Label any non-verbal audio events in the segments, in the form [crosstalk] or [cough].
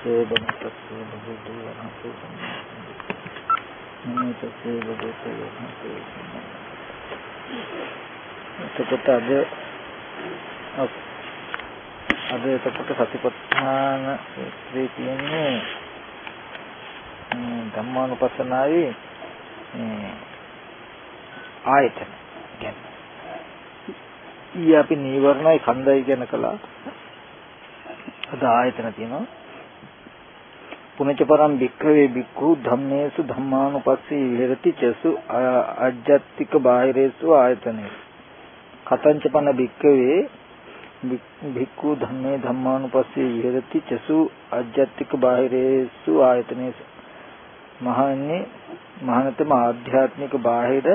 තස්සේ බමුතස්සේ බබුතු වරහතු නමෝ තස්සේ බබුතු වරහතු එතකොට අද අද එතකොට සතිපට්ඨාන ශ්‍රී කියන්නේ ධම්මානුපස්සනාවේ ආයතන කියන්නේ ඊ අපි නීවරණයි කන්දයි කියන කළා අද ආයතන තියෙනවා. පුනච පරම් වික්‍රවේ වික්ඛු ධම්මේසු ධම්මානුපස්සී විහෙරති චසු අජ්ජත්තික බාහිරේසු ආයතනේ කතංච පන වික්‍රවේ භික්ඛු ධම්මේ ධම්මානුපස්සී විහෙරති චසු අජ්ජත්තික බාහිරේසු ආයතනේසු මහන්නේ මහානතම ආධ්‍යාත්මික බාහිර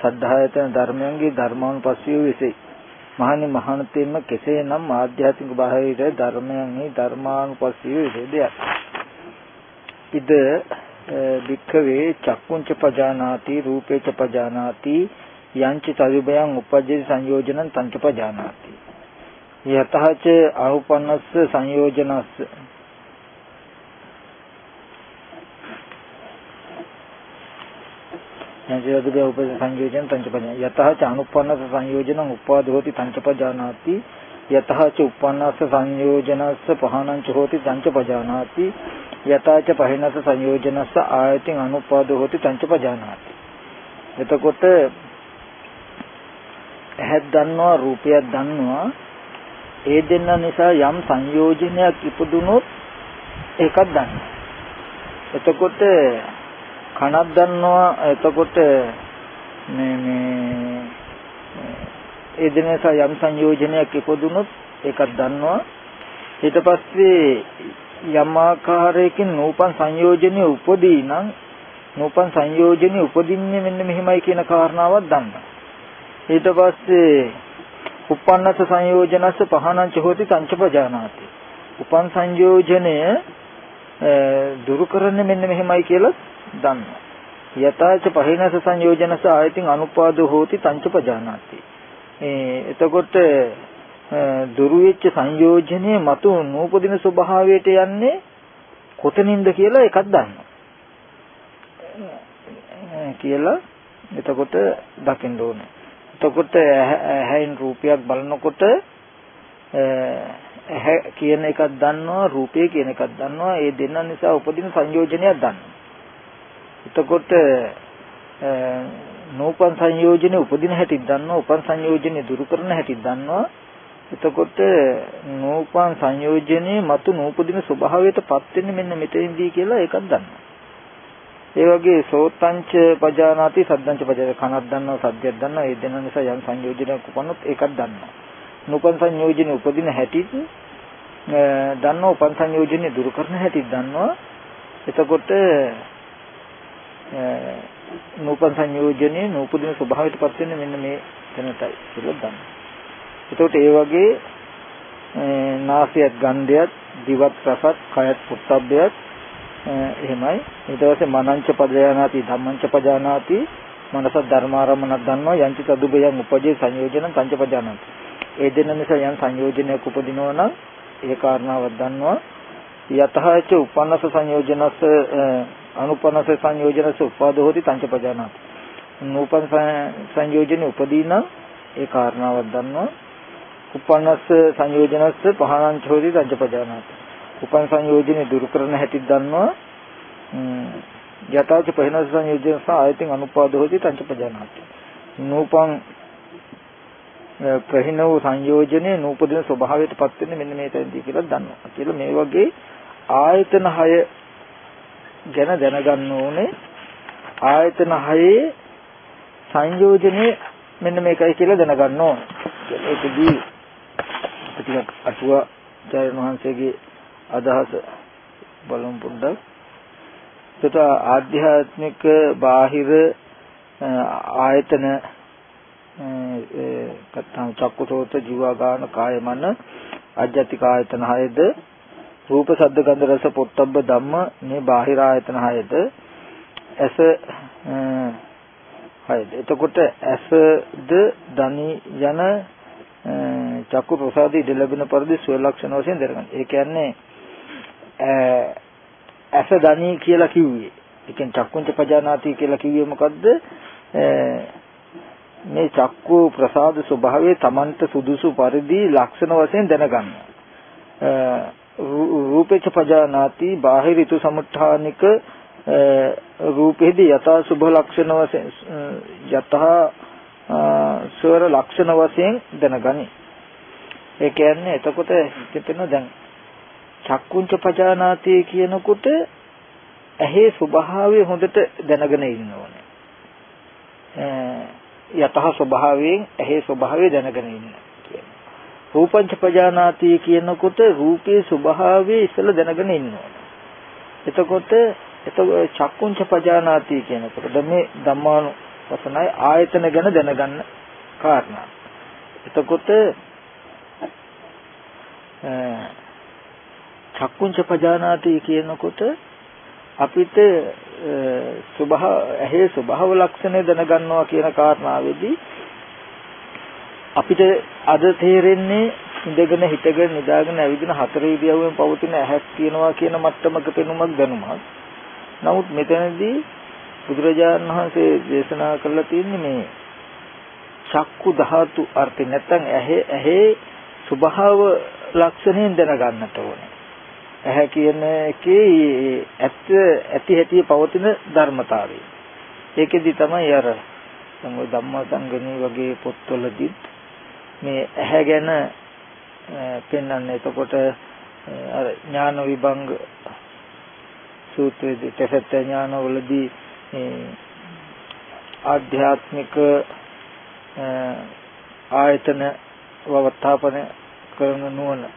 සද්ධායතන ධර්මයන්ගේ ධර්මානුපස්සීව විසෙයි. මහන්නේ මහානතෙම කෙසේනම් ආධ්‍යාත්මික බාහිර ධර්මයන්හි ධර්මානුපස්සීව විසෙදයක්. ඉද වික්ඛවේ චක්කුංච පජානාති රූපේච පජානාති යංච තවිබයං උපජ්ජති සංයෝජනං තංච පජානාති. යතහච අනුපන්නස්ස සංයෝජනස්ස. යංචයදුගේ උපජ්ජති සංයෝජනං තංච පජානාති. යතහච අනුපන්නස්ස සංයෝජනං උපාදෝති තංච පජානාති. යතහච උපන්නස්ස සංයෝජනස්ස පහනං ච හෝති තංච පජානාති. යතාච පහිනස සංයෝජනස්ස ආයතින් අනුපාදෝ හොති තංච පජානාති. එතකොට ඇහක් දන්නවා රූපයක් දන්නවා ඒ දෙන්න නිසා යම් සංයෝජනයක් ඉපදුනොත් ඒකක් දන්නවා. එතකොට කනක් දන්නවා එතකොට මේ මේ ඒ දෙන්න නිසා යම් සංයෝජනයක් ඉපදුනොත් ඒකක් දන්නවා. ඊට පස්සේ යම් ආකාරයකින් නූපන් සංයෝජනෙ උපදී නම් නූපන් සංයෝජනෙ උපදින්නේ මෙන්න මෙහිමයි කියන කාරණාවක් දන්නවා. ඊට පස්සේ උපන්නස සංයෝජනස්ස පහනං ච හෝති සංචපජානාති. උපන් සංයෝජනය දුරු කරන්නේ මෙන්න මෙහෙමයි කියලා දන්නවා. යතාච පහිනස සංයෝජනස ආයතින් අනුපාදෝ හෝති සංචපජානාති. එතකොට දුරු වෙච්ච සංයෝජනයේ මතු නූපදින ස්වභාවයට යන්නේ කොතනින්ද කියලා එකක් දන්නවා. කියලා එතකොට දකින්න ඕනේ. එතකොට ඇහැයින් රූපයක් බලනකොට ඇහැ කියන එකක් දන්නවා රූපය කියන එකක් දන්නවා ඒ දෙන්න නිසා උපදින සංයෝජනයක් දන්නවා. එතකොට නූපන් සංයෝජනේ උපදින හැටි දන්නවා උපන් සංයෝජනේ දුරු කරන හැටි දන්නවා එතකොට නූපන් සංයෝජනයේ මතු නූපදින ස්වභාවයටපත් වෙන්නේ මෙන්න මෙතෙන්දී කියලා ඒකක් දන්නවා. ඒ වගේ සෝතංච පජානාති සද්දංච පජානාති කනක් දන්නවා සද්දයක් දන්නවා ඒ දෙන නිසා යම් සංයෝජනයක් උපන්නොත් ඒකක් දන්නවා. නූපන් සංයෝජනේ උපදින හැටිත් දන්නවා උපන් සංයෝජනේ දුරු කරන හැටිත් දන්නවා. එතකොට නූපන් සංයෝජනේ නූපදින ස්වභාවයටපත් වෙන්නේ මෙන්න මේ තැනටයි කියලා දන්නවා. එතකොට ඒ වගේ නාසයත් ගන්ධයත් දිවත් රසත් කයත් පුත්තබ්බයත් එහෙමයි. ඊට පස්සේ මනංච පදයනාති ධම්මංච පජානාති මනස ධර්මාරමණක් දන්නවා. යංච තදුබයන් උපජේ සංයෝජන පංච පජානාති. ඒ දෙන්න නිසා යම් සංයෝජනයක් උපදිනවා නම් ඒ කාරණාවක් දන්නවා. යතහච උපන්නස සංයෝජනස අනුපන්නස සංයෝජනස උපාදෝ හොති පංච පජානාති. නූපන් සංයෝජන උපදීන ඒ කාරණාවක් දන්නවා. උපන්නස්ස සංයෝජනස්ස පහනං චෝදි රජපජානාති. උපන් සංයෝජනේ දුරු කරන හැටි දන්නවා. යථාච පහනස්ස සංයෝජනස්ස ආයතින් අනුපාද හොති තංචපජානාති. නූපං ප්‍රහින වූ සංයෝජනේ නූපදින ස්වභාවයට පත් වෙන්නේ මෙන්න මේ තැනදී කියලා දන්නවා. කියලා මේ වගේ ආයතන 6 ගැන දැනගන්න ඕනේ. ආයතන 6 සංයෝජනේ මෙන්න මේකයි කියලා දැනගන්න ඕනේ. ඒකදී ටිකක් අටුවා චාර්යන් වහන්සේගේ අදහස බලමු පොඩ්ඩක්. ඒකට ආධ්‍යාත්මික බාහිර ආයතන කත්තම් චක්කුසෝත ජීවාගාන කායමන අජ්ජතික ආයතන හයද රූප ශබ්ද ගන්ධ රස පොට්ටබ්බ ධම්ම මේ බාහිර ආයතන හයද ඇස හයද එතකොට ඇසද දනි යන චක්කු ප්‍රසාදී ඉඳ ලැබෙන පරිදි ස්ව ලක්ෂණ වශයෙන් දරගන්න. ඒ කියන්නේ ඇස දනී කියලා කිව්වේ. ඒ කියන්නේ චක්කුංච පජානාති කියලා කිව්වේ මොකද්ද? මේ චක්කු ප්‍රසාද ස්වභාවයේ Tamanට සුදුසු පරිදි ලක්ෂණ වශයෙන් දැනගන්න. රූපේච පජානාති බාහිර ඍතු සමුත්ථානික රූපෙහිදී යථා සුභ ලක්ෂණ වශයෙන් යථා ස්වර ලක්ෂණ වශයෙන් දැනගනි. ඒ කියන්නේ එතකොට හිතෙන දැන් චක්කුංච පජානාති කියනකොට ඇහි ස්වභාවය හොඳට දැනගෙන ඉන්න ඕනේ. යතහ ස්වභාවයෙන් ඇහි ස්වභාවය දැනගෙන ඉන්න කියන්නේ. රූපංච පජානාති කියනකොට රූපේ ස්වභාවය ඉස්සෙල්ලා දැනගෙන ඉන්න ඕනේ. එතකොට එතකොට චක්කුංච පජානාති කියනකොට මේ ධම්මානු වසනයි ආයතන ගැන දැනගන්න කාරණා. එතකොට චක්කුංච පජානාති කියනකොට අපිට ස්වභාව ඇහි ස්වභාව ලක්ෂණය දැනගන්නවා කියන කාරණාවේදී අපිට අද තේරෙන්නේ ඉඳගෙන හිටගෙන නිදාගෙන ඇවිදින හතර ඉරියව්වෙන් පවතින ඇහක් තියෙනවා කියන මට්ටමක පෙනුමක් දැනුමක්. නමුත් මෙතනදී බුදුරජාණන් වහන්සේ දේශනා කළා තියෙන්නේ මේ චක්කු ධාතු අර්ථය නැත්නම් ඇහි ඇහි ස්වභාව ලක්ෂණයෙන් දැනගන්නට ඕනේ. ඇහැ කියන එකේ ඇත්ත ඇති හැටි පවතින ධර්මතාවය. ඒකෙදි තමයි අර සංගෝ ධම්මසංගණී වගේ පොත්වලදී මේ ඇහැ ගැන පෙන්වන්නේ. එතකොට අර ඥාන විභංග සූත්‍රයේදී තසත් ඥානවලදී ආධ්‍යාත්මික ආයතන වවත්තාපන කරන නුවණ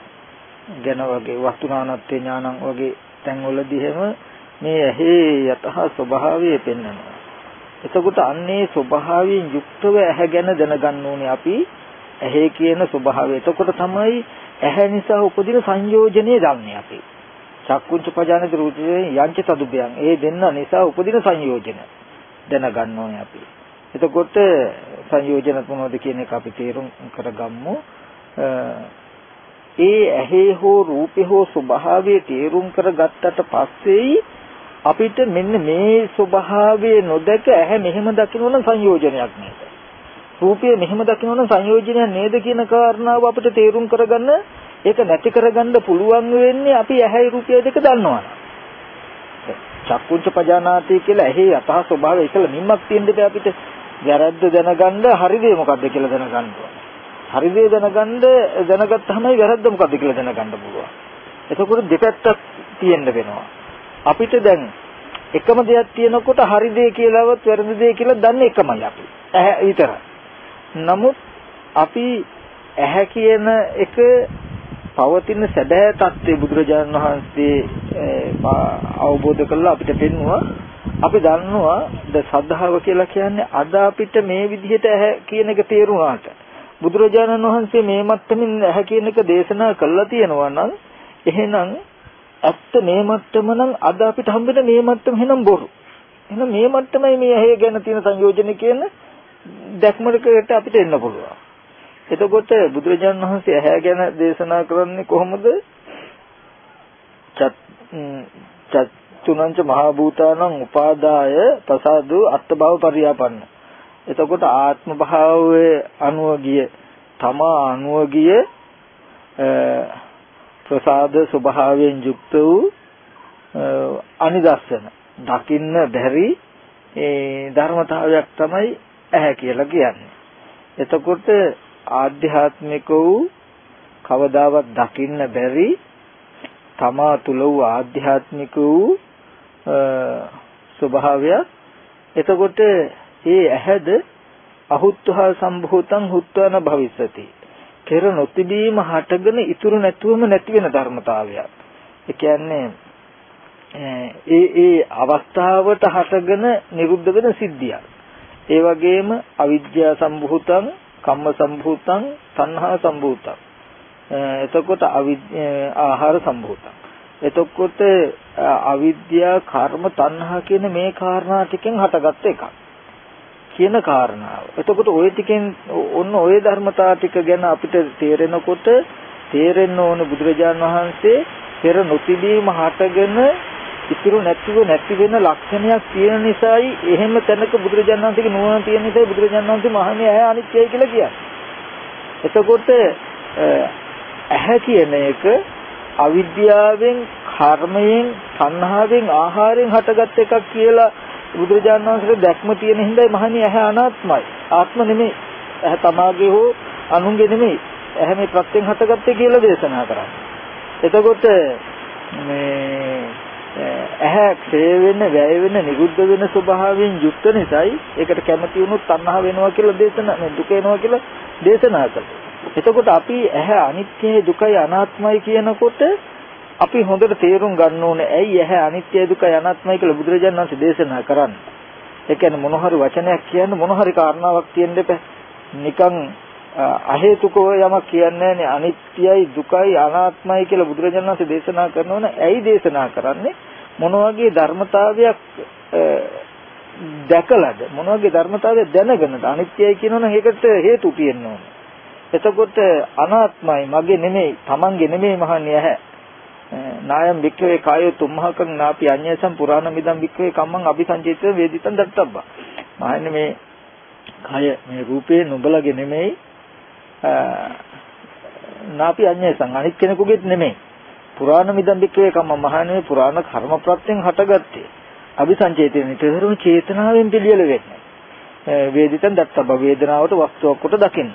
ගැන වගේ වස්තුනානත්ත්‍ය ඥානං වගේ තැන්වලදී හැම මේ ඇහි යතහ ස්වභාවය පෙන්වනවා. එතකොට අන්නේ ස්වභාවයෙන් යුක්තව ඇහැ ගැන දැනගන්න ඕනේ අපි ඇහි කියන ස්වභාවය. එතකොට තමයි ඇහැ නිසා උපදින සංයෝජනේ දන්නේ අපි. චක්කුංච පජානත රූපේ යංච තදුබයන්. ඒ දෙන්න නිසා උපදින සංයෝජන දැනගන්න ඕනේ අපි. එතකොට සංයෝජන මොනවද කියන එක අපි තේරුම් කරගමු. ඒ ඇහි හෝ රූපේ හෝ ස්වභාවය තේරුම් කරගත්තට පස්සේ අපිට මෙන්න මේ ස්වභාවය නොදක ඇහැ මෙහෙම දකින්න සංයෝජනයක් නේද? රූපය මෙහෙම දකින්න සංයෝජනයක් නේද කියන කාරණාව අපිට තේරුම් කරගන්න ඒක නැති කරගන්න පුළුවන් වෙන්නේ අපි ඇහැයි රූපය දෙක දන්නවා. චක්කුංච පජානාති කියලා ඇහි යතහ ස්වභාවය ඉතල නිම්මක් තියෙන්න බෑ අපිට වැරද්ද දැනගන්න හරි දේ මොකද්ද කියලා දැනගන්න ඕනේ. හරි දේ දැනගන්න දැනගත්තාමයි වැරද්ද මොකද්ද කියලා දැනගන්න පුළුවන්. එතකොට දෙපැත්තක් තියෙන්න වෙනවා. අපිට දැන් එකම දෙයක් තියෙනකොට හරි දේ කියලාවත් වැරදි දේ කියලා දන්නේ එකමයි අපි. ඇහැ විතරයි. නමුත් අපි ඇහැ කියන එක පවතින සැබෑ தත්ත්වය බුදුරජාණන් වහන්සේ අවබෝධ කරලා අපිට පෙන්වුවා අපි දන්නවා ද සද්ධාව කියලා කියන්නේ අද අපිට මේ විදිහට ඇහැ කියන එක තේරුණාට බුදුරජාණන් වහන්සේ මේ මට්ටමින් ඇහැ කියන එක දේශනා කළා තියෙනවා නම් එහෙනම් ඇත්ත මේ මට්ටම නම් අද අපිට හම්බෙන මේ මට්ටම එහෙනම් බොරු. එහෙනම් මේ මට්ටමයි මේ ඇහැ ගැන තියෙන සංයෝජන කියන දැක්මකට අපිට එන්න පුළුවන්. එතකොට බුදුරජාණන් වහන්සේ ඇහැ ගැන දේශනා කරන්නේ කොහොමද? චතුනංච මහා භූතානං උපාදාය ප්‍රසාදු අත්බව පරියාපන්න එතකොට ආත්ම භාවයේ අනුව ගිය තමා අනුව ගිය ප්‍රසාද ස්වභාවයෙන් යුක්ත වූ අනිදස්සන දකින්න බැරි ඒ ධර්මතාවයක් තමයි ඇහැ කියලා කියන්නේ. එතකොට ආධ්‍යාත්මික වූ කවදාවත් දකින්න බැරි තමා තුල වූ ආධ්‍යාත්මික වූ ස්වභාවයක් එතකොට ඒ ඇහැද අහුත්වා සම්භූතං හුත්වාන භවිස්සති. පෙර නොතිබීම හටගෙන ඉතුරු නැතුවම නැති වෙන ධර්මතාවයක්. ඒ කියන්නේ ඒ ඒ අවස්ථාවට හටගෙන නිරුද්ධ වෙන සිද්ධියක්. ඒ වගේම අවිද්‍යා සම්භූතං, කම්ම සම්භූතං, තණ්හා සම්භූතං. එතකොට ආහාර සම්භූතං. එතකොට අවිද්‍යා, කර්ම, තණ්හා කියන මේ කාරණා ටිකෙන් හටගත්ත එකක්. කියන කාරණාව. එතකොට ওই ටිකෙන් ඔන්න ওই ධර්මතා ටික ගැන අපිට තේරෙනකොට තේරෙන්න ඕන බුදුරජාන් වහන්සේ පෙර නොතිබීම හටගෙන ඉතුරු නැතිව නැති වෙන ලක්ෂණයක් තියෙන නිසායි එහෙම තැනක බුදුරජාණන් වහන්සේගේ නුවණ තියෙන නිසායි බුදුරජාණන් වහන්සේ මහන්නේ ඇහැ අනිත්‍යයි කියලා කියන්නේ. එතකොට ඇහැ කියන එක අවිද්‍යාවෙන් කර්මයෙන් සංහාවෙන් ආහාරයෙන් හටගත් එකක් කියලා බුදුරජාණන් වහන්සේගේ දැක්ම තියෙන හින්දායි මහණී ඇහැ අනාත්මයි. ආත්ම නෙමෙයි. ඇහැ තමාගේ හෝ අනුන්ගේ නෙමෙයි. ඇහැ මේ ප්‍රත්‍යයෙන් හටගත්තේ කියලා දේශනා කරන්නේ. එතකොට මේ ඇහැ ක්ෂය වෙන, වැය වෙන, නිරුද්ධ වෙන ස්වභාවයෙන් යුක්ත නිසායි ඒකට කැමති වුණොත් තණ්හා වෙනවා කියලා දේශනා මේ දුක එනවා කියලා දේශනා කළා. එතකොට අපි ඇහැ අනිත්‍යයි දුකයි අනාත්මයි කියනකොට අපි හොඳට තේරුම් ගන්න ඕනේ ඇයි ඇහැ අනිත්‍යයි දුකයි අනාත්මයි කියලා බුදුරජාණන් වහන්සේ දේශනා කරන්නේ. ඒ කියන්නේ මොන හරි වචනයක් කියන්න මොන හරි කාරණාවක් කියන්න එපා. නිකන් අහේතුකව යමක් කියන්නේ නැහැ අනිත්‍යයි දුකයි අනාත්මයි කියලා බුදුරජාණන් වහන්සේ දේශනා කරනවනේ ඇයි දේශනා කරන්නේ? මොන වගේ ධර්මතාවයක් දැකලාද? මොන වගේ ධර්මතාවයක් දැනගෙනද? අනිත්‍යයි කියනවනම් ඒකට හේතු තියෙන්න ඕනේ. එතකොට අනාත්මයි මගේ නෙමෙයි තමන්ගේ නෙමෙයි මහන්නේ ඇහැ. නායම් වික්‍රේ කායෝ තුම්හකං නාපි අඤ්ඤසම් පුරාණ මිදම් වික්‍රේ කම්මං අபிසංචේත වේදිතං දත්තබ්බා. මහන්නේ මේ කය මේ රූපේ නුඹලගේ නෙමෙයි නාපි අඤ්ඤසම් අනිත් කෙනෙකුගේත් නෙමෙයි. පුරාණ මිදම් වික්‍රේ කම්ම මහන්නේ පුරාණ කර්ම ප්‍රත්‍යයෙන් හටගත්තේ. අபிසංචේතේ නිතරම චේතනාවෙන් පිළියෙල වෙන්නේ. වේදිතං දත්තබ්බා වේදනාවට වස්තුවක් කොට දකින්න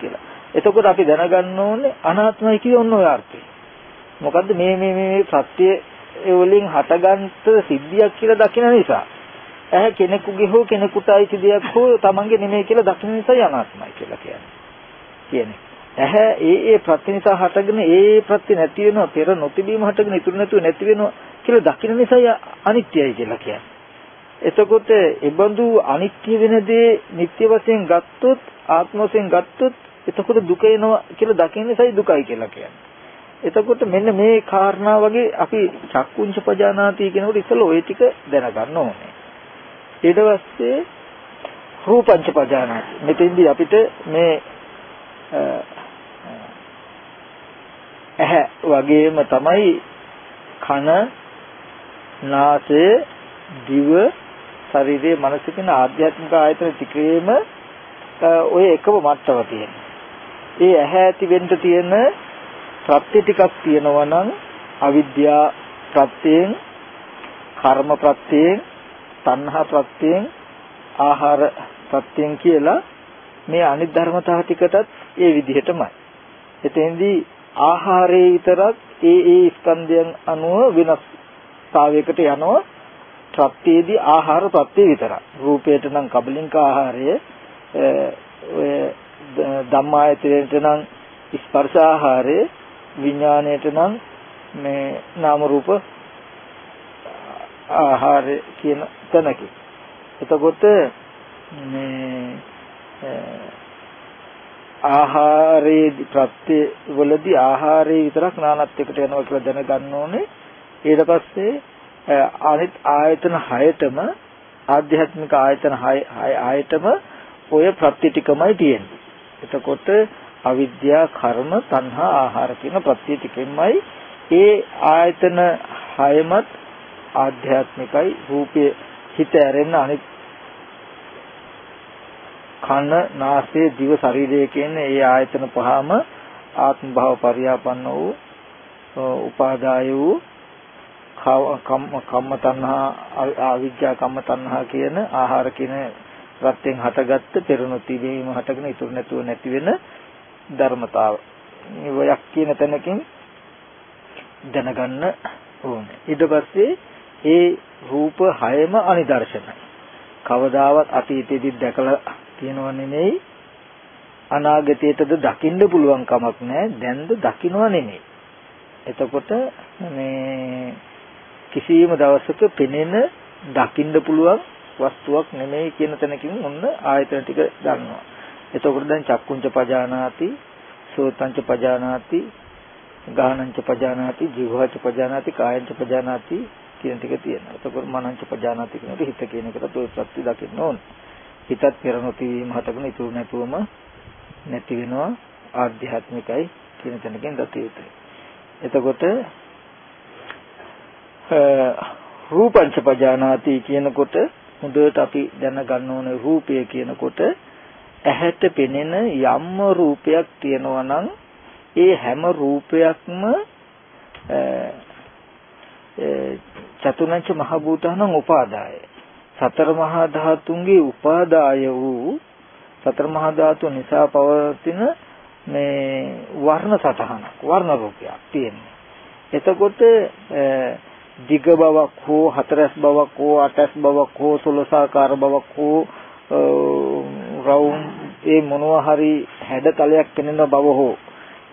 කියලා. එතකොට අපි දැනගන්න ඕනේ අනාත්මයි කිය ඔන්න ඔය අර්ථය. මොකද්ද මේ මේ මේ සත්‍ය වලින් හටගන්ත සිද්ධියක් කියලා දකින නිසා. ඇහැ කෙනෙකුගේ හෝ කෙනෙකුට අයිති දෙයක් හෝ තමන්ගේ නෙමෙයි කියලා දකින නිසා අනාත්මයි කියලා කියන්නේ. කියන්නේ. ඇහැ ඒ ඒ ප්‍රත්‍ය නිසා හටගෙන ඒ ඒ ප්‍රත්‍ය නැති වෙනවා පෙර නොතිබීම හටගෙන ඉතුරු නැතුව නැති වෙනවා කියලා දකින නිසා අනිත්‍යයි කියලා කියන්නේ. එතකොට ඒබඳු අනිත්‍ය වෙන දේ නිත්‍ය වශයෙන් ගත්තොත් ආත්ම වශයෙන් ගත්තොත් එතකොට දුක එනවා කියලා දකින්න නිසායි දුකයි කියලා කියන්නේ. එතකොට මෙන්න මේ කාරණා වගේ අපි චක්කුංච පජානාති කියනකොට ඉතල ওই ටික දැනගන්න ඕනේ. ඊට පස්සේ රූපංච පජානාති. මෙතෙන්දී අපිට මේ ඇහැ වගේම තමයි කන නාසය දිව ශරීරයේ මනස කියන ආධ්‍යාත්මික ආයතන ටිකේම ඔය එකම මට්ටම තියෙනවා. ඒ ඇහැ ඇති වෙන්න තියෙන ප්‍රත්‍ය ටිකක් තියෙනවා නම් අවිද්‍යා ප්‍රත්‍යයෙන් කර්ම ප්‍රත්‍යයෙන් තණ්හා ප්‍රත්‍යයෙන් ආහාර ප්‍රත්‍යයෙන් කියලා මේ අනිත් ධර්මතා ටිකටත් ඒ විදිහටමයි. එතෙන්දී ආහාරයේ විතරක් ඒ ඒ ස්කන්ධයන් අනුව වෙනස්තාවයකට යනවා ප්‍රත්‍යයේදී ආහාර ප්‍රත්‍ය විතරයි. රූපයට නම් කබලින්ක ආහාරය ඔය ධම්මායතනයට නම් ස්පර්ශ ආහාරය විඥාණයට නම් මේ නාම රූප ආහාරය කියන තැනකි. එතකොට මේ ආහාරයේ ප්‍රත්‍ය වලදී ආහාරයේ විතරක් නානත්වයකට යනවා කියලා දැනගන්න ඕනේ. ඊට පස්සේ අනිත් ආයතන 6ටම ආධ්‍යාත්මික ආයතන 6 ආයතම ඔය ප්‍රත්‍ය ටිකමයි තියෙන්නේ. එතකොට අවිද්‍යා කර්ම තණ්හා ආහාර කියන ප්‍රත්‍ය ටිකෙන්මයි ඒ ආයතන හයමත් ආධ්‍යාත්මිකයි රූපයේ හිත ඇරෙන්න අනිත් කන නාසය දිව ශරීරය කියන්නේ ඒ ආයතන පහම ආත්ම භාව පරියාපන්න වූ උපාදාය වූ කම්ම තණ්හා අවිජ්ජා කම්ම තණ්හා කියන ආහාර කියන ප්‍රත්‍යයෙන් හටගත්ත පෙරුණු තිබීම හටගෙන ඉතුරු නැතුව නැති වෙන ධර්මතාව. මේ වයක් කියන තැනකින් දැනගන්න ඕනේ. ඊට පස්සේ ඒ රූප හයම අනිදර්ශනයි. කවදාවත් අතීතයේදී දැකලා තියෙනව නෙමෙයි අනාගතයටද දකින්න පුළුවන් කමක් නැහැ. දැන්ද දකින්නව නෙමෙයි. එතකොට මේ කිසියම් දවසක පෙනෙන දකින්න පුළුවන් වස්තුවක් නෙමෙයි කියන තැනකින් ඔන්න ආයතන ටික ගන්නවා. එතකොට දැන් චක්කුංච පජානාති, සෝතංච පජානාති, ගානංච පජානාති, ජීවහච පජානාති, කායංච පජානාති කියන ටික තියෙනවා. එතකොට මනංච පජානාති කියනකොට හිත කියන එකට ඔය ප්‍රත්‍ය දකින්න ඕන. හිතත් පෙරනොති වීම හටගෙන ඉතුරු නැතුවම නැති වෙනවා ආධ්‍යාත්මිකයි කියන තැනකින් දත යුතුයි. එතකොට රූපංච පජානාති කියනකොට හොඳට අපි දැනගන්න ඕනේ රූපය කියනකොට ඇහැට පෙනෙන යම්ම රූපයක් තියෙනවා නම් ඒ හැම රූපයක්ම චතුනංච මහ භූතානං උපාදාය සතර මහා ධාතුන්ගේ උපාදාය වූ සතර මහා ධාතු නිසා පවතින මේ වර්ණ සටහනක් වර්ණ රූපයක් තියෙනවා. එතකොට දිග බවක් හෝ හතරස් බවක් හෝ අටස් බවක් හෝ සොළසාකාර බවක් හෝ රවුම් ඒ මොනවා හරි හැඩතලයක් පෙනෙන බව හෝ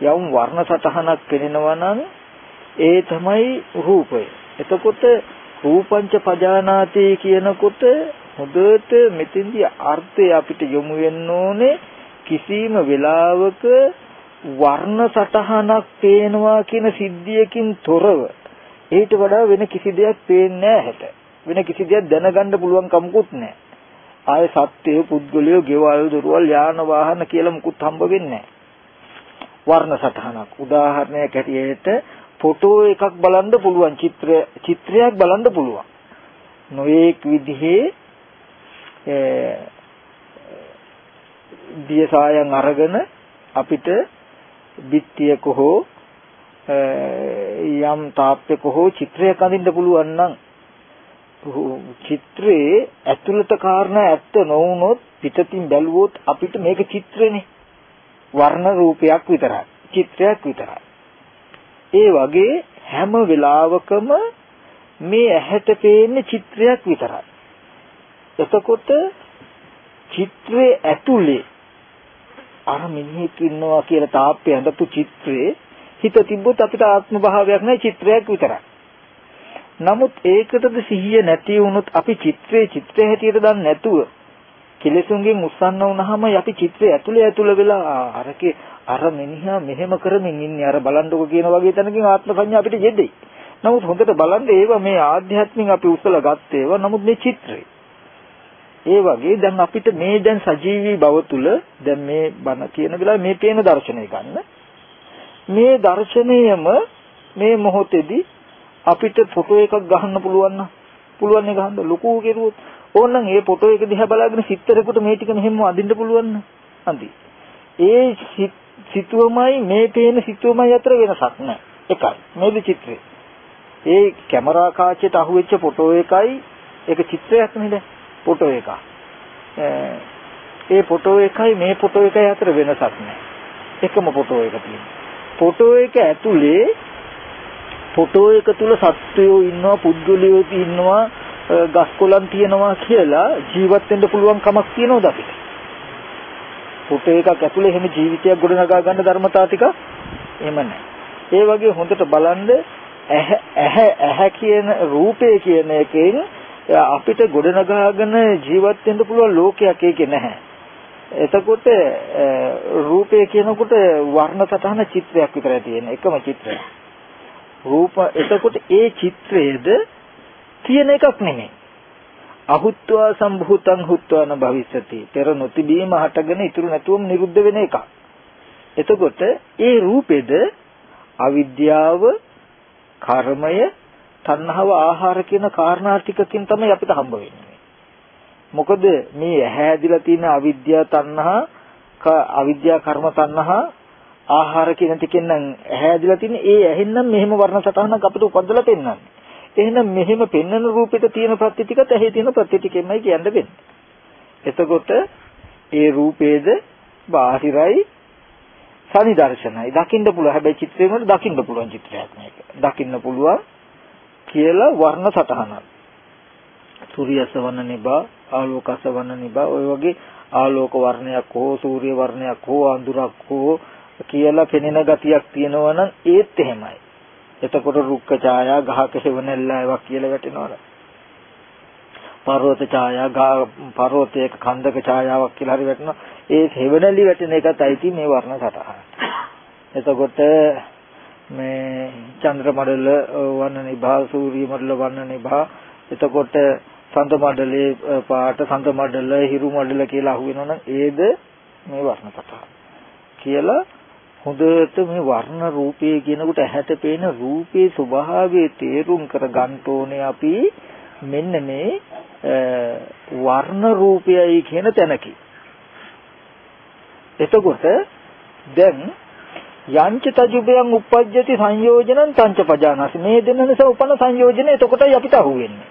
යම් වර්ණ සටහනක් පෙනෙනවා නම් ඒ තමයි රූපය. එතකොට රූපංච පජානාති කියනකොට හොඳට මෙතෙන්දී අර්ථය අපිට යොමු වෙන්න ඕනේ කිසිම වෙලාවක වර්ණ සටහනක් පේනවා කියන සිද්ධියකින් තොරව ඊට වඩා වෙන කිසි දෙයක් පේන්නේ නැහැ වෙන කිසි දෙයක් දැනගන්න පුළුවන් කමකුත් නැහැ. ආයේ සත්‍යය පුද්ගලයෝ ගෙවල් දොරවල් යාන වාහන කියලා මුකුත් හම්බ වෙන්නේ වර්ණ සටහනක්. උදාහරණයක් ඇටියට ෆොටෝ එකක් බලන්න පුළුවන් චිත්‍ර චිත්‍රයක් බලන්න පුළුවන්. නොඑක් විදිහේ දියසායන් අරගෙන අපිට බිත්තියක හෝ යම් තාප්පයක හෝ චිත්‍රයක් අඳින්න පුළුවන් නම් චිත්‍රයේ ඇතුළත කාරණා ඇත්ත නොවුනොත් පිටතින් බැලුවොත් අපිට මේක චිත්‍රනේ. වර්ණ රූපයක් විතරයි. චිත්‍රයක් විතරයි. ඒ වගේ හැම වෙලාවකම මේ ඇහැට පේන්නේ චිත්‍රයක් විතරයි. එතකොට චිත්‍රයේ ඇතුලේ අර මිනිහෙක් ඉන්නවා කියලා තාප්පය හඳපු චිත්‍රයේ හිත තිබ්බොත් අපිට ආත්ම භාවයක් නැහැ චිත්‍රයක් විතරයි. නමුත් ඒකටද සිහිය නැති වුණොත් අපි චිත්‍රයේ චිත්‍රය හැටියට දන්නේ නැතුව කෙලෙසුන්ගෙන් උස්සන්න වුණාම අපි චිත්‍රය ඇතුලේ ඇතුල වෙලා අරකේ අර මිනිහා මෙහෙම කරමින් ඉන්නේ අර බලන්නකො කියන වගේ තැනකින් ආත්ම සංඥා අපිට යෙදෙයි. නමුත් හොඳට බලන්න ඒවා මේ ආධ්‍යාත්මින් අපි උස්සලා ගත්ත ඒවා නමුත් මේ චිත්‍රය ඒ වගේ දැන් අපිට මේ දැන් සජීවී බව තුල දැන් මේ බණ කියන වෙලාවේ මේ පේන දර්ශනය ගන්න මේ දර්ශනයම මේ මොහොතේදී අපිට ෆොටෝ එකක් ගහන්න පුළුවන් නම් පුළුවන් නේ ගහන්න ලොකු කෙරුවොත් ඕනනම් ඒ ෆොටෝ එක දිහා බලාගෙන සිත්තරෙකුට මේ ටික මෙහෙම අඳින්න පුළුවන් නම් අඳි. ඒ සිතුවමයි මේ පේන සිතුවමයි අතර වෙනසක් නැහැ. එකයි. මේද චිත්‍රය. ඒ කැමරා කාචයට අහුවෙච්ච ෆොටෝ එකයි ඒක චිත්‍රයක් නේද? ෆොටෝ එක. ඒ ෆොටෝ එකයි මේ ෆොටෝ එකයි අතර වෙනසක් නැහැ. එකම ෆොටෝ එක තියෙනවා. ෆොටෝ එක ඇතුලේ ෆොටෝ එක තුල සත්වයෝ ඉන්නවා පුද්ගලයෝ ඉන්නවා ගස් කොළන් තියෙනවා කියලා ජීවත් වෙන්න පුළුවන් කමක් තියෙනවද අපිට? ෆොටෝ එකක් ඇතුලේ එහෙම ජීවිතයක් ගොඩනගා ගන්න ධර්මතාව ටික එහෙම නැහැ. ඒ වගේ හොඳට බලන්න ඇහැ ඇහැ කියන රූපය කියන එකෙන් අපිට ගොඩනගාගෙන ජීවත් වෙන්න පුළුවන් ලෝකයක් ඒකේ නැහැ. එතකොට රූපය කියනකොට වර්ණ සටහන චිත්‍රයක් විතරයි තියෙන එකම චිත්‍රය. රූප එතකොට ඒ චිත්‍රයේද තියෙන එකක් නෙමෙයි. අහුත්වා සම්භූතං හුත්වාන භවිස්සති. පෙර නොතිබීම හටගෙන ඉතුරු නැතුවම නිරුද්ධ වෙන එකක්. එතකොට ඒ රූපෙද අවිද්‍යාව, කර්මය, තණ්හාව ආහාර කියන කාරණා ටිකකින් තමයි අපිට හම්බ වෙන්නේ. මොකද මේ ඇහැ ඇදිලා තියෙන අවිද්‍යාව තණ්හා අවිද්‍යා කර්ම තණ්හා ආහාර කියන ටිකෙන් නම් ඇහැ ඇදිලා තියෙන ඒ ඇහෙන්නම් මෙහෙම වර්ණ සටහනක් අපිට උපදලා පෙන්වන්නේ. එහෙනම් මෙහෙම පෙන්වන රූපෙට තියෙන ප්‍රත්‍ය ටිකත් ඇහි තියෙන ප්‍රත්‍ය ටිකෙන්මයි කියන්න වෙන්නේ. එතකොට ඒ රූපේද බාහිරයි සනිදර්ශනයි දකින්න පුළුවන් හැබැයි චිත්‍රයෙන් දකින්න පුළුවන් චිත්‍රයක් මේක. දකින්න පුළුවන් කියලා වර්ණ සටහනක්. සූර්යස වර්ණ නිබා, ආලෝකස වර්ණ නිබා ඔය වගේ ආලෝක වර්ණයක් හෝ සූර්ය වර්ණයක් හෝ අඳුරක් හෝ කියලා පෙනෙන ගතියක් තියෙනවා නම් ඒත් එහෙමයි. එතකොට රුක්ක ඡායා ගහක හේවණල්ල ඒවා කියලා වැටෙනවද? පර්වත ඡායා ගා පර්වතයක කන්දක ඡායාවක් කියලා හරි වැටෙනවා. ඒ හේවණලි වැටෙන එකත් අයිති මේ වර්ණ සටහන. එතකොට මේ චන්ද්‍ර මඩල වර්ණ නිභා සූර්ය මඩල වර්ණ නිභා එතකොට සඳ මඩලේ පාට සඳ මඩල හිරු මඩල කියලා අහු වෙනවනම් ඒද මේ වර්ණ සටහන කියලා හොඳට මේ වර්ණ රූපය කියනකොට ඇහැට පේන රූපේ ස්වභාවය තේරුම් කර ගන්න ඕනේ අපි මෙන්න මේ වර්ණ රූපයයි කියන තැනකි. එතකොට දැන් යංච තජුබයන් උපජ්ජති සංයෝජනං තංච පජානසි මේ දෙන්න නිසා උපන සංයෝජන එතකොටයි අපිට අහුවෙන්නේ.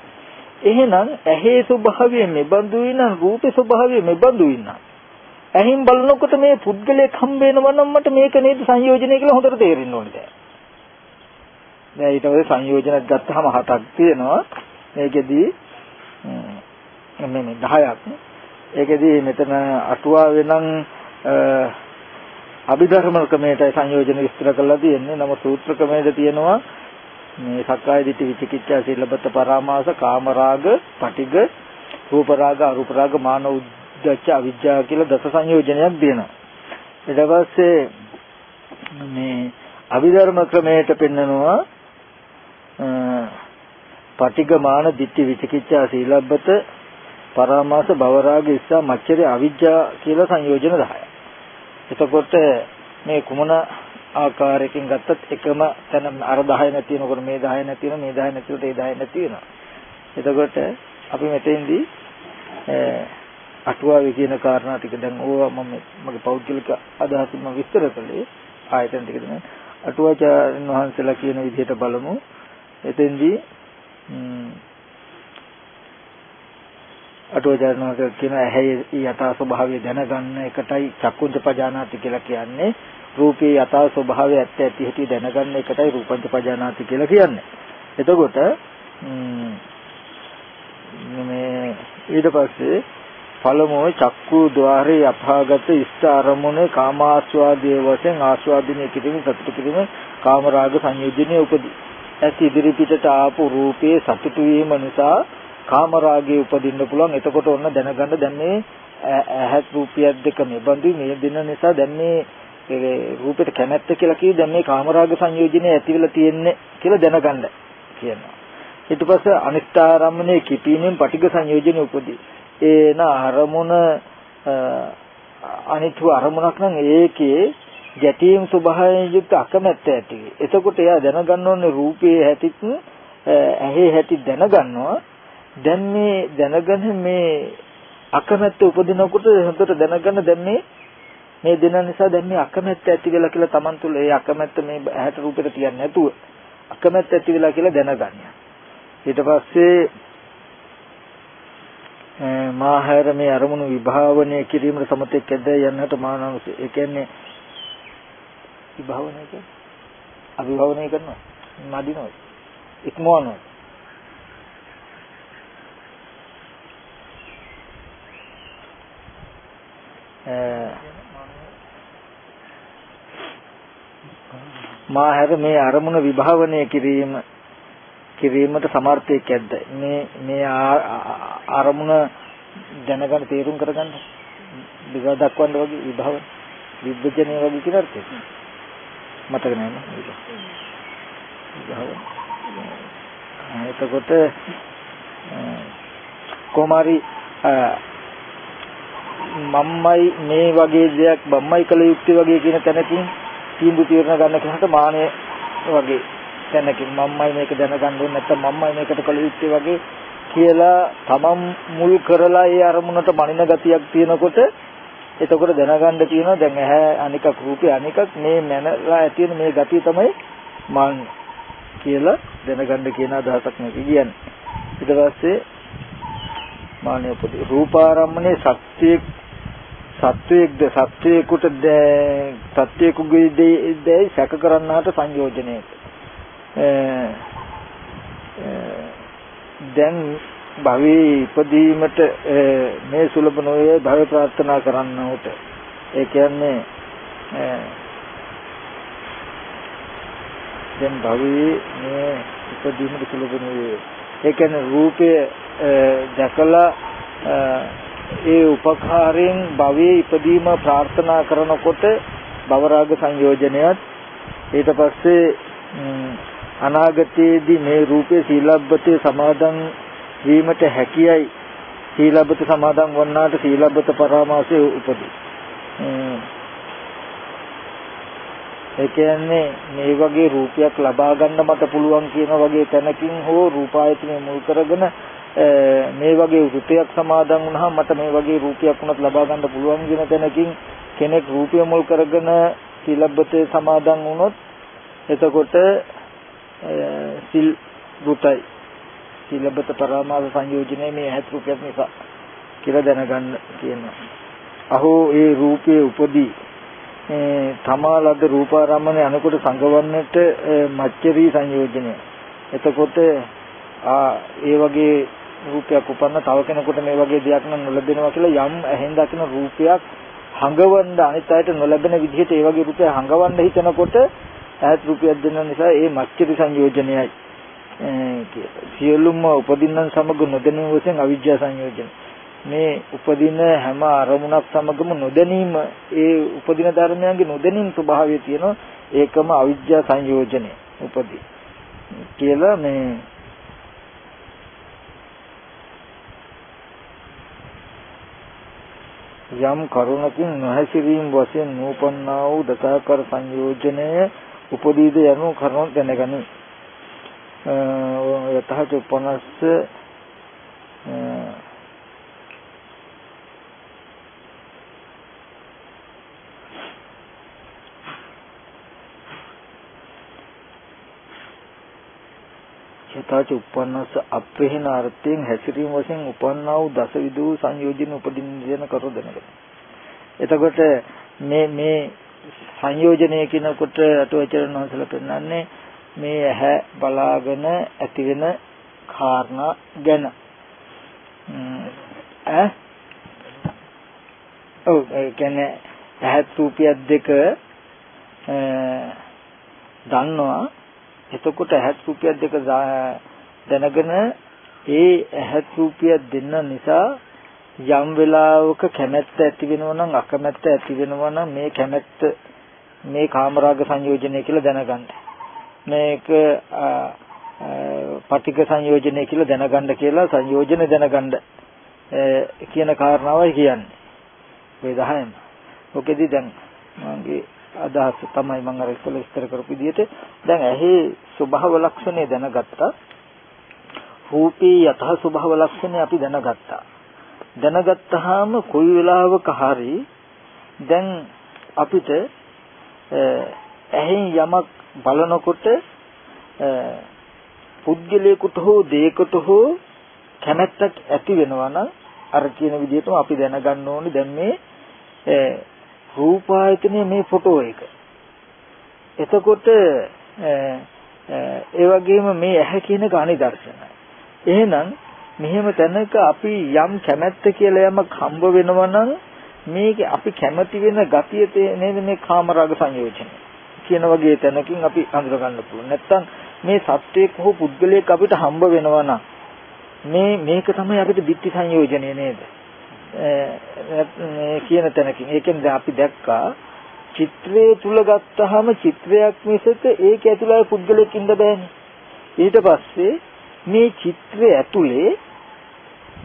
එහෙනම් ඇහි ස්වභාවය මෙබඳු විනා රූපේ ස්වභාවය මෙබඳු විනා ඇහින් බලනකොට මේ පුද්ගලයෙක් හම්බ වෙනවා නම් මට මේක නේද සංයෝජනය කියලා හොඳට තේරෙන්න ඕනේ දැන්. දැන් ඊට පස්සේ සංයෝජනයක් ගත්තාම හතක් තියෙනවා. මේකෙදී මේ 10ක්. ඒකෙදී මෙතන අටුවා වෙනං අභිධර්ම ක්‍රමයට සංයෝජන විස්තර කරලා තියෙන්නේ. නම සූත්‍ර ක්‍රමයේද තියෙනවා මේ සක්කාය දිට්ඨි විචිකිච්ඡා සීලබත පරාමාස කාමරාග පටිග රූපරාග අරූපරාග මාන උද්දච්ච අවිජ්ජා කියලා දස සංයෝජනයක් දෙනවා. ඊට පස්සේ මේ අභිධර්ම ක්‍රමයට පෙන්නනවා පටිගමාන දිට්ඨි විචිකිච්ඡා සීලබ්බත පරාමාස භවරාග ඉස්සා මච්චරේ අවිජ්ජා කියලා සංයෝජන 10ක්. එතකොට මේ කුමන ආකාරයකින් ගත්තත් එකම තැන අර 10 නැති වෙනකොට මේ 10 නැති වෙනවා මේ 10 නැති වෙනකොට ඒ 10 නැති වෙනවා. එතකොට අපි මෙතෙන්දී අටුවාවේ කියන කාරණා ටික දැන් ඕවා මම මගේ පෞද්ගලික අදහසින් මම විස්තර කළේ ආයතන ටික දැන් අටුවාචාර්යන් වහන්සේලා කියන විදිහට බලමු. එතෙන්දී අටුවාචාර්යන් වහන්සේ කියන ඇහැයි යථා ස්වභාවය දැනගන්න එකටයි චක්කුංච පජානාති කියලා කියන්නේ. රූපේ යථා ස්වභාවය ඇත්ත ඇති හැටි දැනගන්න එකටයි රූපංච පජානාති කියලා කියන්නේ. එතකොට මේ ඊට පස්සේ පළමුව චක්කු ద్వාරේ අපාගත ඉෂ්ඨ අරමුණේ කාමාස්වාදයේ වශයෙන් ආස්වාදිනේ කිරීම සතුටු කිරීම කාමරාග සංයෝජනයේ උපදී. ඇස් ඉදිරි පිටට ආපු රූපයේ සතුටු වීම නිසා කාමරාගයේ උපදින්න පුළුවන්. එතකොට ඔන්න දැනගන්න දැන් මේ ඇහත් රූපියක් දෙක මෙබඳු මේ දින නිසා දැන් මේ රූපෙට කැමැත්ත කියලා කිව්ව දැන් මේ කාමරාග සංයෝජනය ඇති වෙලා තියෙන්නේ කියලා දැනගන්න කියනවා. ඊට පස්සේ අනිත්‍යාරම්මනේ කිපීමෙන් පටිඝ සංයෝජන උපදී. ඒන අරමුණ අනිත්‍ය අරමුණක් නම් ඒකේ ගැටීම් ස්වභාවයෙන් යුක්ත අකමැත්ත ඇති. එතකොට එයා දැනගන්න ඕනේ රූපයේ හැටිත් ඇහි හැටි දැනගන්නවා. දැන් මේ දැනගෙන මේ අකමැත්ත උපදිනකොට හොඳට දැනගන්න දැන් මේ මේ දෙන නිසා දැන් මේ අකමැත්ත ඇති වෙලා කියලා Taman තුල ඒ අකමැත්ත මේ ඇහැට රූපෙට තියන්නේ නැතුව අකමැත්ත ඇති වෙලා කියලා දැනගන්න. ඊට පස්සේ මාහැර මේ අරමුණු විභාවනය කිරීමට සමතෙක් ඇද්ද යන්නට මානවස ඒ කියන්නේ විභාවනය කියන්නේ අභිභාවනය කරනවා. නදිනවා ඉක්මවනවා. මාහැර මේ අරමුණ විභාවනය කිරීම කිරීමට සමර්ථයක් ඇද්ද? මේ මේ අරමුණ දැනගන්න තේරුම් කරගන්න දිග දක්වන්න වගේ විභව විභජනය වගේ කියන අර්ථය මතක නැහැ නේද එතකොට කොමාරි මම්මයි මේ වගේ දෙයක් බම්මයි කළ යුක්ති වගේ කියන තැනකින් තීන්දුව తీරන ගන්න කෙනාට මානෙ වගේ තැනකින් මම්මයි මේක දැනගන්න ඕනේ නැත්නම් මම්මයි මේකට කළ යුත්තේ වගේ කියලා තමන් මුල් කරලා ඒ අරමුණට මනින ගතියක් තියෙනකොට එතකොට දැනගන්න තියෙනවා දැන් ඇහැ අනිකක් රූපේ අනිකක් මේ මනලා ඇති මේ ගතිය තමයි මන් කියලා දැනගන්න කියන අදහසක් මේක කියන්නේ. ඊට පස්සේ මානිය උපදී රූපාරම්මනේ සත්‍යයක් සත්වයේක්ද සත්වයේකට සත්වයේකුගේ දෙයි සැක කරන්නාට සංයෝජනයක දැන් භවයේ ඉපදීමට මේ සුලභ නොවේ භව ප්‍රාර්ථනා කරන්නවට ඒ කියන්නේ දැන් භවයේ මේ ඉපදීමට සුලභ නොවේ. ඒ කියන්නේ රූපය දැකලා ඒ උපකාරයෙන් භවයේ ඉපදීම ප්‍රාර්ථනා කරනකොට භවරාග සංයෝජනයත් ඊට පස්සේ අනාගතයේදී මේ රූපේ සීලබ්බතේ සමාදන් වීමට හැකියයි. සීලබ්බත සමාදන් වන්නාට සීලබ්බත පරාමාසයේ උපදී. ඒ කියන්නේ මේ වගේ රූපයක් ලබා ගන්න මට පුළුවන් කියන වගේ තැනකින් හෝ රූපායතනය මුල් කරගෙන මේ වගේ වෘතයක් සමාදන් වුණාම මට මේ වගේ රූපයක් වුණත් ලබා ගන්න පුළුවන් කියන තැනකින් කෙනෙක් රූපය මුල් කරගෙන සීලබ්බතේ සමාදන් වුණොත් එතකොට සිල් බුතයි සීලබ්බත පරමාව සංයෝජනයේ මේ ඇහත් රූපයක් නිසා කියලා දැනගන්න කියනවා. අහෝ ඒ රූපයේ උපදී තමා ලද රූපාරම්මණය අනුකොට සංගවන්නට මච්චරී සංයෝජනය. එතකොට ආ ඒ වගේ රූපයක් උපන්න තව කෙනෙකුට මේ වගේ දෙයක් නම් නොලැබෙනවා කියලා යම් ඇහෙන් දකින රූපයක් හඟවන්න අනිත් අයට නොලැබෙන විදිහට ඒ වගේ රූපයක් හඟවන්න හිතනකොට ඈත් රූපයක් දෙන්න නිසා ඒ මච්චරි සංයෝජනයයි. සියලුම උපදින්නන් සමග නොදැනීම වශයෙන් අවිජ්ජා සංයෝජනය මේ උපදින හැම අරමුණක් සමගම නොදැනීම ඒ උපදින ධර්මයන්ගේ නොදැනීම ස්වභාවය තියෙනවා ඒකම අවිජ්ජා සංයෝජනය උපදී. කියලා මේ යම් කරුණකින් නොහැසිරීම වශයෙන් නූපන්නා වූ දසාකර සංයෝජනය උපදීද යනු කරුණ දැනගනි යතහ උපනස්ස යථාච උපන්නස අපේන අර්ථයෙන් හැසිරීම වශයෙන් උපන්නා වූ දසවිධ සංයෝජන උපදින දෙන කර දෙනකට. එතකොට මේ මේ සංයෝජනය කියනකොට අටවචරණ වහන්සේලා පෙන්වන්නේ මේ ඇහැ බලාගෙන ඇති වෙන කාරණා ගැන. ඈ ඔව් ඒ කියන්නේ ඇහත් රූපියක් දෙක දන්නවා එතකොට ඇහත් රූපයක් දෙක දැනගෙන ඒ ඇහත් රූපයක් දෙන්න නිසා යම් වෙලාවක කැමැත්ත ඇති වෙනවා නම් අකමැත්ත ඇති වෙනවා නම් මේ කැමැත්ත මේ කාමරාග සංයෝජනය කියලා දැනගන්න. මේක පටික සංයෝජනය කියලා දැනගන්න කියලා සංයෝජන දැනගන්න කියන කාරණාවයි කියන්නේ. මේ 10ම. ඔකෙදි දැන් මගේ අදහස තමයි මම අර ඉස්සෙල්ලා විස්තර කරපු විදිහට දැන් ඇහි ස්වභාව ලක්ෂණය දැනගත්තා රූපේ යතහ ස්වභාව ලක්ෂණය අපි දැනගත්තා දැනගත්තාම කොයි වෙලාවක හරි දැන් අපිට ඇහෙන් යමක් බලනකොට පුද්ගලයෙකුට හෝ දෙයකට හෝ කැමැත්තක් ඇති වෙනවා නම් අර කියන විදිහටම අපි දැනගන්න ඕනේ දැන් මේ රූපායතනයේ මේ ෆොටෝ එක. එතකොට ඒ වගේම මේ ඇහැ කියන එක අනිදර්ශනයි. එහෙනම් මෙහෙම තැනක අපි යම් කැමැත්ත කියලා යමක් හම්බ වෙනවා නම් මේක අපි කැමති වෙන ගතිය නේද මේ කාමරාග සංයෝජනය කියන වගේ තැනකින් අපි අඳුර ගන්න පුළුවන්. නැත්තම් මේ සත්‍යයක් හෝ පුද්ගලයෙක් අපිට හම්බ වෙනවා නම් මේ මේක තමයි අපිට ditthi සංයෝජනය නේද? මේ කියන තැනකින් ඒකෙන් දැන් අපි දැක්කා චිත්‍රයේ තුල ගත්තාම චිත්‍රයක් මිසක ඒක ඇතුළේ පුද්ගලෙක් ඉන්න බෑනේ ඊට පස්සේ මේ චිත්‍රය ඇතුලේ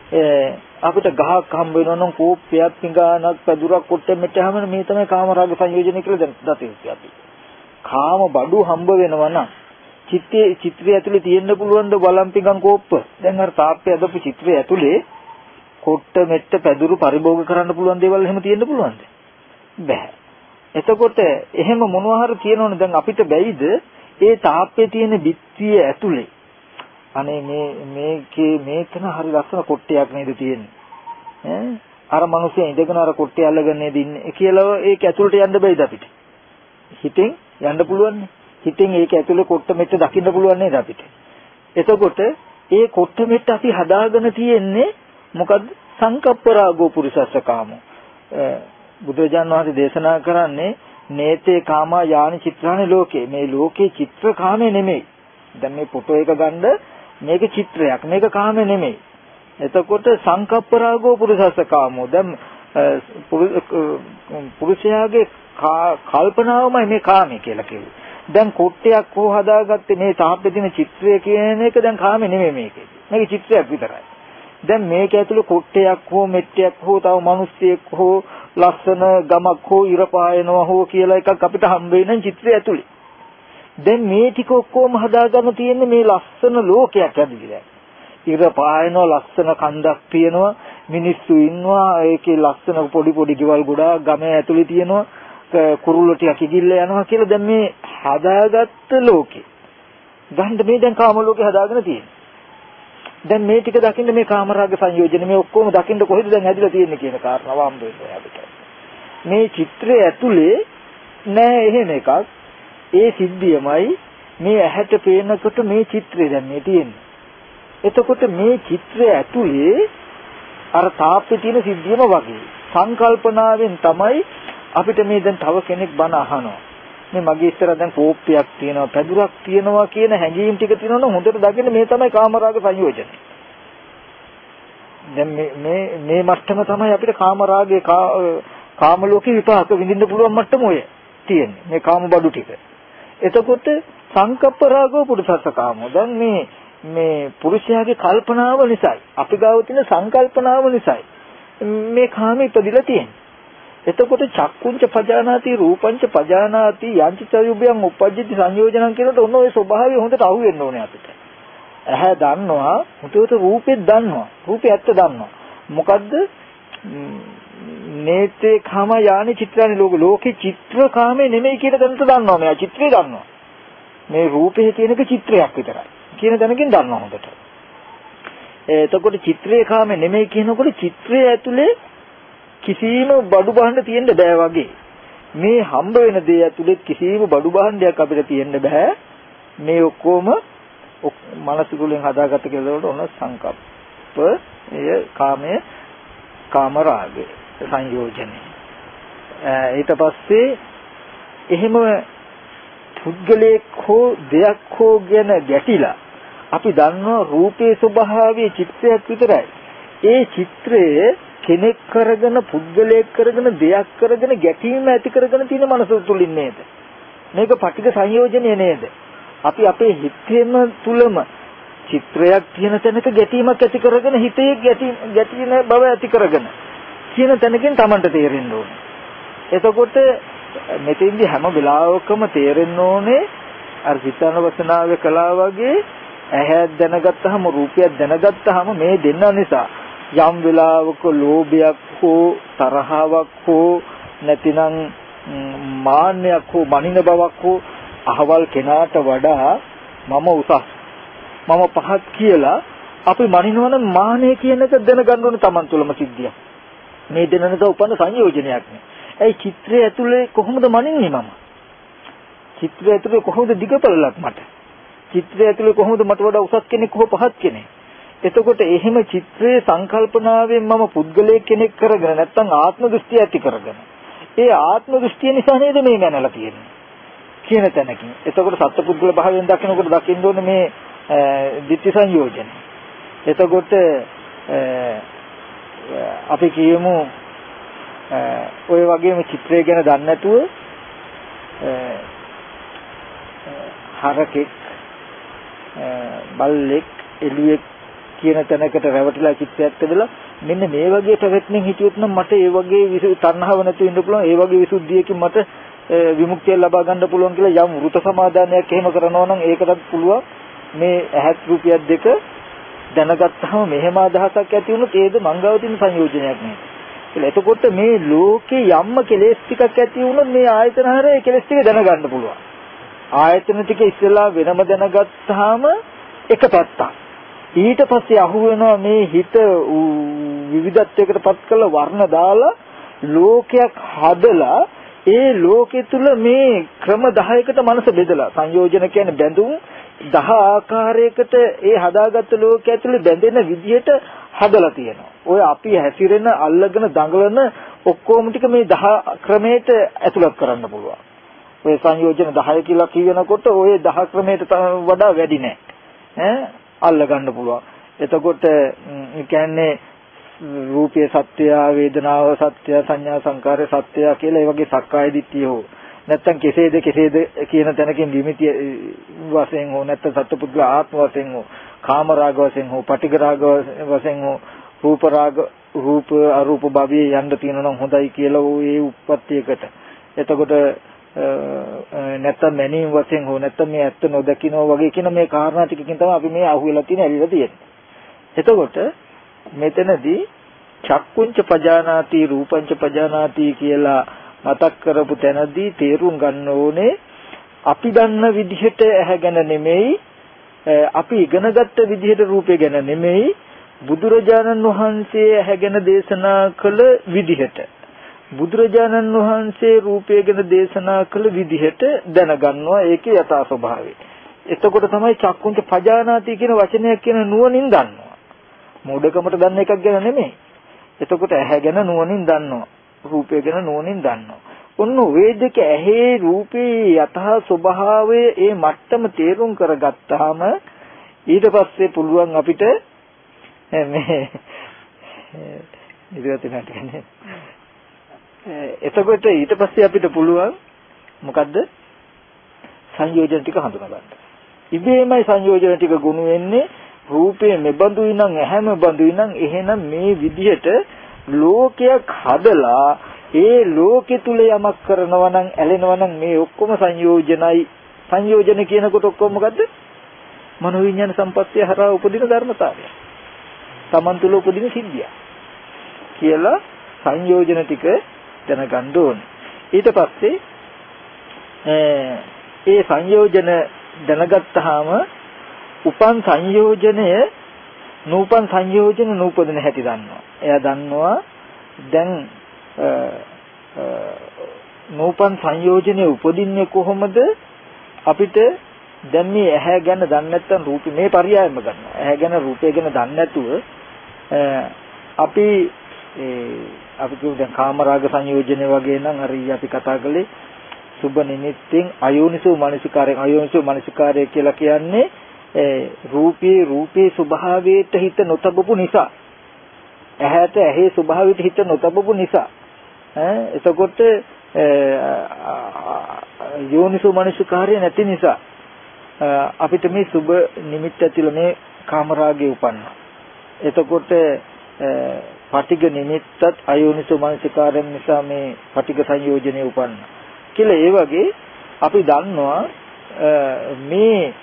අපිට ගහක් හම්බ වෙනවා නම් කෝප්පයක් පිඟානක් පැදුරක් කොට්ටෙ මෙතනම මේ තමයි කාමරාග සංයෝජනය කියලා දැන් දතියි අපි කාම බඩු හම්බ වෙනවා නම් චිත්තේ චිත්‍රය ඇතුලේ තියෙන්න පුළුවන් ද බලම් පිඟන් කෝප්ප දැන් අර තාප්පය අදපු චිත්‍රය ඇතුලේ කොට්ට මෙට්ට පැදුරු පරිභෝග කරන්න පුළුවන් දේවල් එහෙම තියෙන්න පුළුවන්ද? බෑ. එතකොට එහෙම මොනවා හරි කියනවනේ දැන් අපිට බැයිද ඒ තාප්පේ තියෙන බිත්තිය ඇතුලේ අනේ මේ මේකේ මේකන හරි ලස්සන කොට්ටයක් නේද තියෙන්නේ? ඈ? අර මිනිස්සු ඉඳගෙන අර කොට්ටය අල්ලගෙන නේද ඉන්නේ? කියලා ඒක ඇතුළට යන්න බැයිද අපිට? හිතෙන් යන්න පුළුවන් හිතෙන් ඒක ඇතුලේ කොට්ට මෙට්ට දකින්න පුළුවන් නේද අපිට? එතකොට ඒ කොට්ට මෙට්ට අපි හදාගෙන තියෙන්නේ මොකද්ද? සංකප්ප රාගෝ පුරිසස්ස කාමෝ බුදුරජාණන් වහන්සේ දේශනා කරන්නේ නේතේ කාමා යානි චිත්‍රානි ලෝකේ. මේ ලෝකේ චිත්‍ර කාමේ නෙමෙයි. දැන් මේ ෆොටෝ එක ගන්න මේක චිත්‍රයක් මේක කාමේ නෙමෙයි. එතකොට සංකප්ප රාගෝ පුරිසස්ස කාමෝ දැන් පුරුෂයාගේ කල්පනාවමයි මේ කාමේ කියලා කිව්වේ. දැන් කොට්ටයක් හෝ හදාගත්තේ මේ තාප්පේ තියෙන චිත්‍රය කියන එක දැන් කාමේ නෙමෙයි මේකේ. මේක චිත්‍රයක් විතරයි. දැන් මේක ඇතුළේ කොට්ටයක් හෝ මෙට්ටයක් හෝ තව මිනිස්සෙක් හෝ ලස්සන ගමක් හෝ ඉර පායනවා හෝ කියලා එකක් අපිට හම්බ වෙන චිත්‍රය ඇතුලේ. දැන් මේ ටික ඔක්කොම හදාගන්න තියෙන්නේ මේ ලස්සන ලෝකයක් ඇතුලේ. ඉර පායනවා ලස්සන කන්දක් තියෙනවා මිනිස්සු ඉන්නවා ඒකේ ලස්සන පොඩි පොඩි ගෙවල් ගොඩාක් ගමේ ඇතුලේ තියෙනවා කුරුල්ලෝ ටිකක් ඉගිල්ල යනවා කියලා දැන් මේ හදාගත්ත ලෝකේ ගන්න මේ දැන් කාම ලෝකේ හදාගෙන තියෙන්නේ දැන් මේ ටික දකින්න මේ කාමරාග සංයෝජන මේ ඔක්කොම දකින්න කොහෙද දැන් හැදිලා තියෙන්නේ කියන කාරණාව හම්බ වෙනවා අපිට. මේ චිත්‍රය ඇතුලේ නෑ එහෙම එකක්. ඒ සිද්ධියමයි මේ ඇහැට පේනකොට මේ චිත්‍රය දැන් මේ තියෙන්නේ. එතකොට මේ චිත්‍රය ඇතුලේ අර තාප්පේ තියෙන සිද්ධියම වගේ සංකල්පනාවෙන් තමයි අපිට මේ දැන් තව කෙනෙක් බණ අහනවා. මේ මගේ ඉස්සර දැන් කෝප්පයක් තියෙනවා පැදුරක් තියෙනවා කියන හැඟීම් ටික තියෙනවනම් හොඳට දකින්න මේ තමයි කාමරාග සංයෝජන. දැන් මේ මේ මේ මට්ටම තමයි අපිට කාමරාගේ කාම ලෝකේ විපාක විඳින්න පුළුවන් මට්ටම ඔය තියෙන්නේ. මේ කාම බඩු ටික. එතකොට සංකප්ප රාගෝ පුරුෂස්ස කාමෝ. දැන් මේ මේ පුරුෂයාගේ කල්පනාව නිසායි අපි ගාව තියෙන සංකල්පනාව නිසායි මේ කාමෙ ඉපදිලා තියෙන්නේ. එතකොට චක්කුංච පජානාති රූපංච පජානාති යංච චයුබයන් උපජ්ජති සංයෝජනං කියනකොට ඔන්න ඔය ස්වභාවය හොඳට අහු වෙන්න ඕනේ අපිට. ඇහැ දන්නවා, මුතේට රූපෙත් දන්නවා. රූපේ ඇත්ත දන්නවා. මොකද්ද? නේතේ කාම යානි චිත්‍රානි ලෝක ලෝකේ චිත්‍ර කාමේ නෙමෙයි කියන දැනට දන්නවා මෙයා චිත්‍රය දන්නවා. මේ රූපේ කියනක චිත්‍රයක් විතරයි. කියන දැනකින් දන්නවා හොඳට. එතකොට චිත්‍රයේ කාමේ නෙමෙයි කියනකොට චිත්‍රය ඇතුලේ කිසිම බඩු බහන්න තියෙන්න බෑ වගේ. මේ හම්බ වෙන දේ ඇතුලේ කිසිම බඩු බහන්නයක් අපිට තියෙන්න බෑ. මේ ඔක්කොම මනසකුලෙන් හදාගත්ත කියලා ඔන්න සංකප්ප එය කාමයේ කාම රාගය සංයෝජනය. ඊට පස්සේ එහෙම පුද්ගලයෙක් හෝ දෙයක් හෝ ගැන ගැටිලා අපි දන්නවා රූපේ ස්වභාවයේ චිත්‍රයක් විතරයි. ඒ චිත්‍රයේ කෙනෙක් කරගෙන පුද්ගලයෙක් කරගෙන දෙයක් කරගෙන ගැටීම ඇති කරගෙන තියෙන මනස තුලින් නේද මේක පටික සංයෝජනය නේද අපි අපේ හිතේම තුලම චිත්‍රයක් තියෙන තැනක ගැටීමක් ඇති කරගෙන හිතේ ගැටීම ගැටීන බව ඇති කරගෙන කියන තැනකින් Tamanට තේරෙන්න ඕනේ එතකොට මෙතෙන්දි හැම වෙලාවකම තේරෙන්න ඕනේ අර හිතන වසනාවේ කලා වගේ ඇහැ දැනගත්තාම රූපයක් දැනගත්තාම මේ දෙන්න නිසා යම් වෙලාවක ලෝභයක් හෝ තරහාවක් හෝ නැතිනම් මාන්නයක් හෝ මනින බවක් හෝ අහවල් කෙනාට වඩා මම උසස් මම පහත් කියලා අපි මනිනවනම් මානය කියන එක දැනගන්න ඕනේ Taman තුලම සිද්ධියක්. මේ දෙන නිසා උපන්න සංයෝජනයක් නේ. ඒ චිත්‍රය ඇතුලේ කොහොමද මනින්නේ මම? චිත්‍රය ඇතුලේ කොහොමද දිගපළලක් මට? චිත්‍රය ඇතුලේ කොහොමද මට වඩා උසස් කෙනෙක් හෝ පහත් කෙනෙක්? එතකොට එහෙම චිත්‍රයේ සංකල්පනාවෙන් මම පුද්ගලයෙක් කෙනෙක් කරගෙන නැත්නම් ආත්ම දෘෂ්ටිය ඇති කරගෙන ඒ ආත්ම දෘෂ්ටිය නිසා නේද මේ මැනලා තියෙන්නේ කියන තැනකින් එතකොට සත්පුද්ගල භාවයෙන් දකිනකොට දකින්න ඕනේ මේ ditthi සංයෝජන එතකොට අපි කියමු ඔය වගේම චිත්‍රය ගැන දන්නේ නැතුව හරකෙක් බල්ලෙක් එළුවෙක් කියන තැනකට රැවටිලා චිත්තයක් තිබලා මෙන්න මේ වගේ පැවැත්මෙන් හිටියොත් නම් මට ඒ වගේ තණ්හාව නැතුව ඉන්න පුළුවන්. ඒ වගේ විසුද්ධියකින් මට විමුක්තිය ලබා ගන්න පුළුවන් කියලා යම් වෘත සමාදානයක් එහෙම කරනවා නම් ඒකටත් පුළුවන්. මේ ඇහත් රූපියක් දෙක දැනගත්තාම මෙහෙම අදහසක් ඇති වුණොත් ඒද මංගව තියෙන සංයෝජනයක් නේ. ඒල එතකොට මේ ලෝකේ යම්ම කෙලෙස් ටිකක් ඇති වුණොත් මේ ආයතන හරේ කෙලෙස් ටික දැනගන්න පුළුවන්. ආයතන ටික ඉස්සෙල්ලා වෙනම දැනගත්තාම එක පැත්තක්. ඊට පස්සේ අහු වෙනවා මේ හිත විවිධත්වයකට පත් කළ වර්ණ දාලා ලෝකයක් හදලා ඒ ලෝකෙ තුල මේ ක්‍රම 10කට මනස බෙදලා සංයෝජන කියන්නේ බැඳුම් 10 ආකාරයකට ඒ හදාගත්ත ලෝකයේ ඇතුලේ බැඳෙන විදිහට හදලා තියෙනවා. ඔය අපි හැසිරෙන අල්ලගෙන දඟලන ඔක්කොම ටික මේ 10 ක්‍රමයට ඇතුළත් කරන්න පුළුවන්. ඔය සංයෝජන 10 කියලා කියනකොට ඔය 10 ක්‍රමයට වඩා වැඩි නෑ. ඈ අල්ල ගන්න පුළුවන්. එතකොට ඒ කියන්නේ රූපයේ සත්‍යය, වේදනාව සත්‍යය, සංඥා සංකාරය සත්‍යය කියලා ඒ වගේ සක්කාය දිට්ඨිය හෝ නැත්තම් කෙසේද කෙසේද කියන තැනකින් විමිතිය වශයෙන් හෝ නැත්තම් සත්පුද්ගල ආත්ම වශයෙන් හෝ කාම රාග වශයෙන් හෝ පටිඝ රාග වශයෙන් හෝ රූප රාග රූප අරූප භවයේ යන්න තියෙනවා නම් හොඳයි කියලා ඒ උප්පත්තියකට. එතකොට නැත්තම් මැනීම් වශයෙන් හෝ නැත්තම් මේ ඇත්ත නොදකින්නෝ වගේ කියන මේ කාරණා ටිකකින් තමයි අපි මේ අහුවෙලා තියෙන ඇලිලා තියෙන්නේ. එතකොට මෙතනදී චක්කුංච පජානාති රූපංච පජානාති කියලා මතක් කරපු තැනදී තේරුම් ගන්න ඕනේ අපි දන්න විදිහට ඇහැ ගැන නෙමෙයි අපි ඉගෙනගත්ත විදිහට රූපය ගැන නෙමෙයි බුදුරජාණන් වහන්සේ ඇහැ ගැන දේශනා කළ විදිහට බුදුරජාණන් වහන්සේ රූපය ගැන දේශනා කළ විදිහට දැනගන්නවා ඒකේ යථා ස්වභාවය. එතකොට තමයි චක්කුංච පජානාති කියන වචනයක් කියන නුවණින් දන්නවා. මෝඩකමට දන්න එකක් ගැන නෙමෙයි. එතකොට ඇහැ ගැන නුවණින් දන්නවා. රූපය ගැන නුවණින් දන්නවා. ඔන්න ওই දෙක ඇහි රූපේ යථා ස්වභාවය ඒ මට්ටම තේරුම් කරගත්තාම ඊට පස්සේ පුළුවන් අපිට මේ ඉදිරියට යන්න එතකොට ඊට පස්සේ අපිට පුළුවන් මොකද්ද සංයෝජන ටික හඳුනා ගන්න. ඉබේමයි සංයෝජන ටික ගොනු වෙන්නේ රූපේ මෙබඳුයි නම් ඇහැම බඳුයි නම් එහෙනම් මේ විදිහට ලෝකයක් හදලා ඒ ලෝකෙ තුල යමක් කරනවා නම් ඇලෙනවා නම් මේ ඔක්කොම සංයෝජනයි සංයෝජන කියනකොට ඔක්කොම මොකද්ද මනෝවිඤ්ඤාණ සම්පත්තිය හරහා උපදින ධර්මතාවය. Taman තුල උපදින සිද්ධිය. කියලා සංයෝජන ටික දැනගන්න ඕනේ. ඊට පස්සේ ඒ සංයෝජන දැනගත්තාම උපන් සංයෝජනය නූපන් සංයෝජන නූපදින හැටි දන්නවා. එයා දන්නවා දැන් නූපන් සංයෝජනේ උපදින්නේ කොහොමද? අපිට දැන් මේ ඇහැ ගැන දන්නේ නැත්නම් රූපේ මේ පරියායම ගන්නවා. ඇහැ ගැන රූපය ගැන දන්නේ නැතුව අපි අපි කියමු දැන් කාමරාග සංයෝජන වගේ නම් අර අපි කතා කළේ සුබ නිමිත්තෙන් අයෝනිසෝ මනසිකාරයෙන්. අයෝනිසෝ මනසිකාරය කියලා කියන්නේ රූපේ රූපේ ස්වභාවයට හිත නොතබපු නිසා. ඇහැට ඇහි ස්වභාවයට හිත නොතබපු නිසා. ඈ එතකොට යෝනිසෝ මනසිකාරය නැති නිසා අපිට මේ සුබ නිමිත්ත ඇතුළ මේ කාමරාගේ උපන්නා. එතකොට පටිග නිමිත්තත් අයෝනිසෝ මනසිකාරයෙන් නිසා මේ පටිග සංයෝජනය උපන්නා. කියලා ඒ වගේ අපි දන්නවා මේ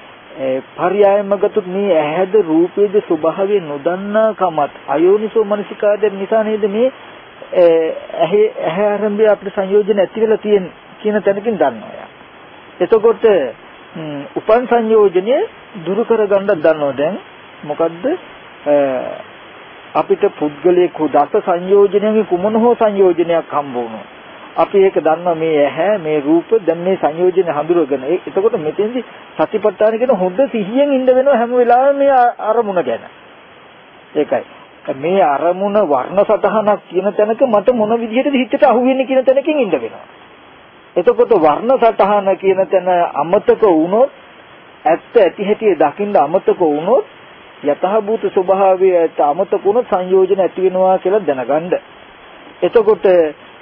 පර්යායම ගත්තොත් මේ ඇහැද රූපේද ස්වභාවය නොදන්නා කමත් අයෝනිසෝ මනසිකාරයෙන් නිසා නේද මේ ඇහි ඇහැ ආරම්භය අපිට සංයෝජන ඇති වෙලා තියෙන කියන තැනකින් දන්නවා යා. එතකොට උපන් සංයෝජනය දුරු කරගන්න දන්නවා දැන් මොකද්ද අපිට පුද්ගලයෙක් දස සංයෝජනයන්ගේ කුමන හෝ සංයෝජනයක් හම්බ වුණා. අපි ඒක දන්නවා මේ ඇහැ මේ රූප දැන් මේ සංයෝජන හඳුරගෙන එතකොට මෙතෙන්දි සතිපට්ඨාන කියන හොඳ සිහියෙන් ඉන්න වෙනවා හැම වෙලාවෙම මේ අරමුණ ගැන. ඒකයි. මේ අරමුණ වර්ණ සටහනක් කියන තැනක මට මොන විදිහටද හිතට අහුවෙන්නේ කියන තැනකින් ඉන්න වෙනවා. එතකොට වර්ණ සටහන කියන තැන අමතක වුණොත් ඇත්ත ඇති හැටි දකින්න අමතක වුණොත් යතහභූත ස්වභාවය අමතක වුණොත් සංයෝජන ඇති වෙනවා කියලා දැනගන්න. එතකොට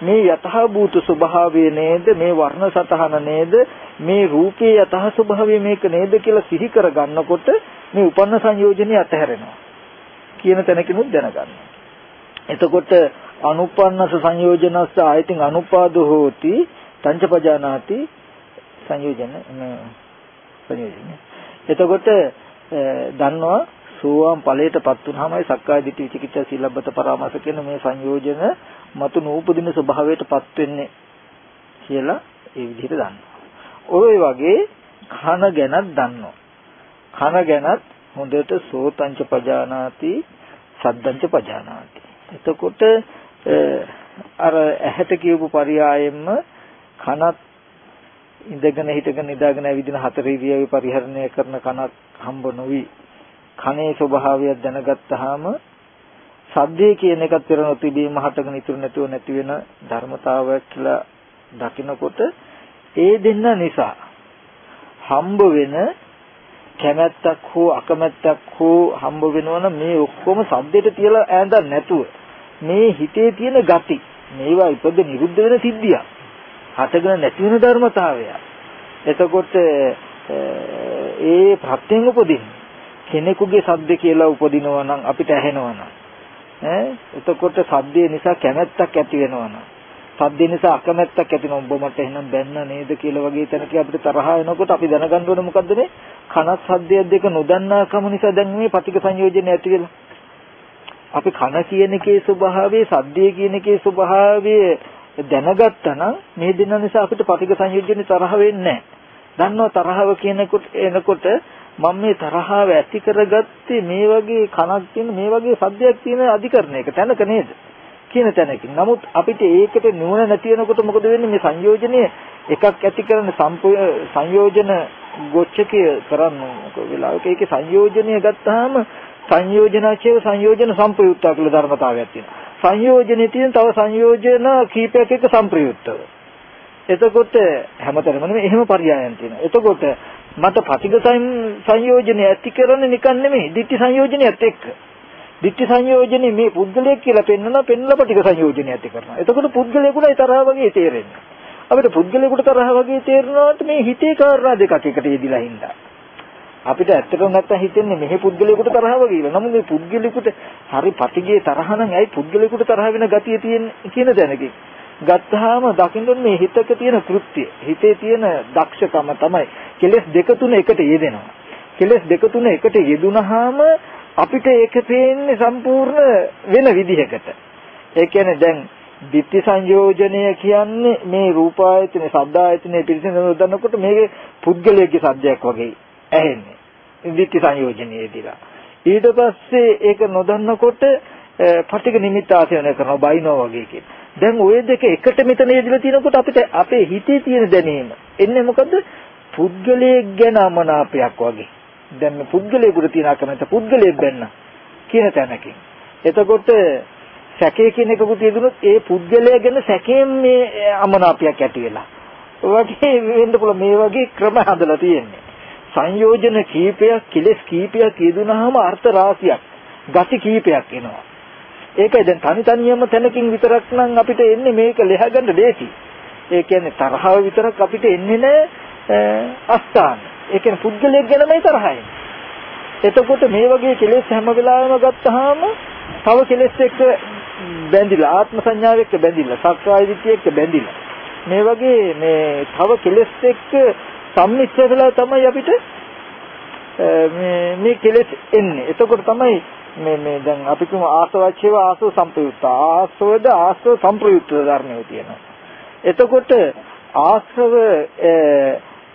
මේ යතහභූත ස්වභාවය නේද මේ වර්ණ සතහන නේද මේ රූපේ යතහ ස්වභාවය මේක නේද කියලා සිහි කර ගන්නකොට මේ උපන්න සංයෝජනේ අතහැරෙනවා කියන තැනකිනුත් දැනගන්න. එතකොට අනුපන්නස සංයෝජනස්ස ආයතින් අනුපාදෝ හෝති පංචපජානාති සංයෝජන සංයෝජන. එතකොට දන්නවා සෝවාන් ඵලයටපත් වුනහමයි සක්කාය දිට්ඨි විචිකිච්ඡා සීලබ්බත පරාමාස කියන මේ සංයෝජන මතු නූපදින ස්වභාවයටපත් වෙන්නේ කියලා ඒ විදිහට දන්නවා. ওই වගේ කන ගැනත් දන්නවා. කන ගැනත් හොඳට සෝතංච පජානාති සද්දංච පජානාති. එතකොට අර ඇහැට කියපු පරයයෙන්ම කනත් ඉඳගෙන හිටගෙන නිදාගෙන ඇවිදින හතර ඉරියව්වේ පරිහරණය කරන කනක් හම්බ නොවි කනේ ස්වභාවය දැනගත්තාම සද්දේ කියන එකත් පෙර නොතිබීම හටගෙන ඉතුරු නැතුව නැති වෙන ධර්මතාවයක් කියලා දකිනකොට ඒ දෙන්න නිසා හම්බ වෙන කැමැත්තක් හෝ අකමැත්තක් හෝ හම්බ වෙනවනම් මේ ඔක්කොම සද්දෙට තියලා ඈඳන් නැතුව මේ හිතේ තියෙන gati මේවා ඉපද නිරුද්ධ වෙන සිද්ධියක් හටගෙන නැති වෙන ධර්මතාවය. එතකොට ඒ ප්‍රත්‍යයෙන් උපදින්නේ කෙනෙකුගේ සද්ද කියලා උපදිනවා නම් අපිට ඇහෙනවා නම් ඈ? එතකොට සද්දේ නිසා කැමැත්තක් ඇති වෙනවනම්? සද්දේ නිසා අකමැත්තක් ඇති වෙනවා උඹ මට එහෙනම් බැන්න නේද කියලා වගේ තැනක අපිට තරහ එනකොට අපි දැනගන්න ඕනේ මොකද්ද මේ? කනත් සද්දයක් දෙක නොදන්නාකම නිසා දැන් මේ පටික සංයෝජන ඇති වෙලා. අපි කන කියන එකේ ස්වභාවය සද්දේ කියන එකේ ස්වභාවය දැනගත්තා නම් මේ දෙන්න නිසා අපිට පටික සංයෝජනේ තරහ වෙන්නේ නැහැ. දන්නවා තරහව කියනකොට එනකොට මම මේ තරහව ඇති කරගත්තේ මේ වගේ කනක් තියෙන මේ වගේ සද්දයක් තියෙන අධිකරණයක තැනක නේද? කියන තැනකින්. නමුත් අපිට ඒකට නුවණ නැති වෙනකොට මොකද වෙන්නේ මේ සංයෝජනය එකක් ඇති කරන සංයෝජන ගොච්චකය කරන්න වෙලාවක ඒකේ සංයෝජනය ගත්තාම සංයෝජනචේව සංයෝජන සම්ප්‍රයුක්තය කියලා ධර්මතාවයක් තියෙනවා. සංයෝජනේ තියෙන තව සංයෝජන කීපයක් එක්ක සම්ප්‍රයුක්තව. එතකොට හැමතැනම නෙමෙයි එහෙම පරියායන් තියෙනවා. එතකොට මට පටිඝ සංයෝජනය ඇති කරන්නේ නිකන් නෙමෙයි, ditthi සංයෝජනයත් එක්ක. ditthi සංයෝජනේ මේ පුද්ගලයෙක් කියලා පෙන්වනවා පෙන්වලා පටිඝ සංයෝජනය ඇති කරනවා. එතකොට පුද්ගලයෙකුට තරහ වගේ තේරෙන්නේ. අපිට පුද්ගලයෙකුට තරහ වගේ තේරෙනවට මේ හිතේ කාරණා දෙකක් එකට යෙදිලා හින්දා. අපිට ඇත්තටම නැත්තම් හිතෙන්නේ මෙහි පුද්ගලයෙකුට තරහව කියලා. නමුත් මේ පුද්ගලයෙකුට හරි පටිගේ තරහ නම් ඇයි පුද්ගලයෙකුට තරහ වෙන ගතිය තියෙන්නේ කියන දැනකින්. ගත්තාම දකින්න මේ හිතක තියෙන කෘත්‍ය, හිතේ තියෙන දක්ෂකම තමයි කෙලෙස් දෙක තුන එකට යෙදෙනවා. කෙලෙස් දෙක තුන එකට යෙදුනහම අපිට ඒක පේන්නේ සම්පූර්ණ වෙන විදිහකට. ඒ කියන්නේ දැන් ditthi සංයෝජනය කියන්නේ මේ රූපායතන, සද්දායතන පිළිසින නොදන්නකොට මේකේ පුද්ගලයේ සද්දයක් වගේ ඇහෙන්නේ. ditthi සංයෝජනයේදීලා. ඊට පස්සේ ඒක නොදන්නකොට පටික නිමිත්ත ආසයන කරනවා බයිනෝ වගේ කියන. දැන් ওই දෙක එකට මෙතන යෙදලා තියෙනකොට අපිට අපේ හිතේ තියෙන දැනීම එන්නේ මොකද්ද? පුද්ගලයෙක් ගැන අමනාපයක් වගේ. දැන් මේ පුද්ගලයෙකුට තියෙන අකමැත්ත පුද්ගලයෙක් බැන්න කියන තැනකින්. එතකොට සැකේ කියන එකකුත් යෙදුනොත් ඒ පුද්ගලයා ගැන සැකයෙන් මේ අමනාපයක් ඇති වෙලා. වගේ වෙන්න පුළුවන් මේ වගේ ක්‍රම හදලා තියෙන්නේ. සංයෝජන කීපයක් කෙලස් කීපයක් යෙදුනහම අර්ථ රාශියක් ගති කීපයක් එනවා. ඒකයි දැන් තනි තනියම තැනකින් විතරක් නම් අපිට එන්නේ මේක ලෙහගන්න දෙති. ඒ කියන්නේ තරහව විතරක් අපිට එන්නේ නැහැ අස්ථාන. ඒ කියන්නේ පුද්ගලයෙක් ගැනමයි තරහයි. එතකොට මේ වගේ කෙලෙස් හැම වෙලාවෙම ගත්තාම තව කෙලෙස් එක්ක බැඳිලා ආත්ම සංඥාව එක්ක බැඳිලා සක්කාය දිට්ඨිය එක්ක බැඳිලා මේ වගේ මේ තව කෙලෙස් එක්ක සම්මිශ්‍ර වෙලා තමයි අපිට මේ මේ කෙලෙස් එන්නේ. එතකොට තමයි මේ මේ දැන් අපි කියමු ආසවච්චේව ආසව සම්ප්‍රයුක්ත. ආසවද ආසව සම්ප්‍රයුක්ත ධර්මයේ තියෙනවා. එතකොට ආශ්‍රව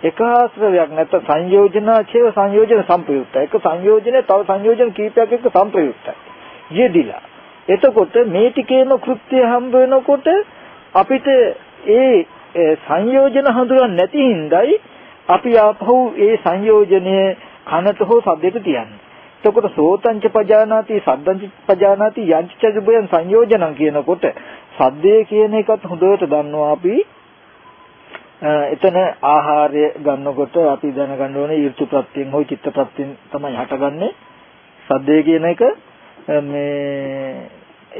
එක ආශ්‍රවයක් නැත්නම් සංයෝජනාචේව සංයෝජන සම්ප්‍රයුක්ත. එක සංයෝජනේ තව සංයෝජන කීපයක් එක්ක සම්ප්‍රයුක්තයි. යෙදිලා. එතකොට මේ ටිකේම කෘත්‍ය හම්බ වෙනකොට අපිට ඒ සංයෝජන හඳුනන්නේ නැති හින්දායි අපි ආපහු ඒ සංයෝජනය කනට හෝ සද්දයට තියන්නේ. එතකොට සෝතංච පජානාති සද්දංච පජානාති යංච චජුබයන් සංයෝජනං කියනකොට සද්දේ කියන එකත් හොඳට දන්නවා අපි. එතන ආහාරය ගන්නකොට අපි දැනගන්න ඕනේ ඍතු ප්‍රත්‍යයෙන් හෝ චිත්ත ප්‍රත්‍යයෙන් තමයි හටගන්නේ. සද්දේ කියන එක මේ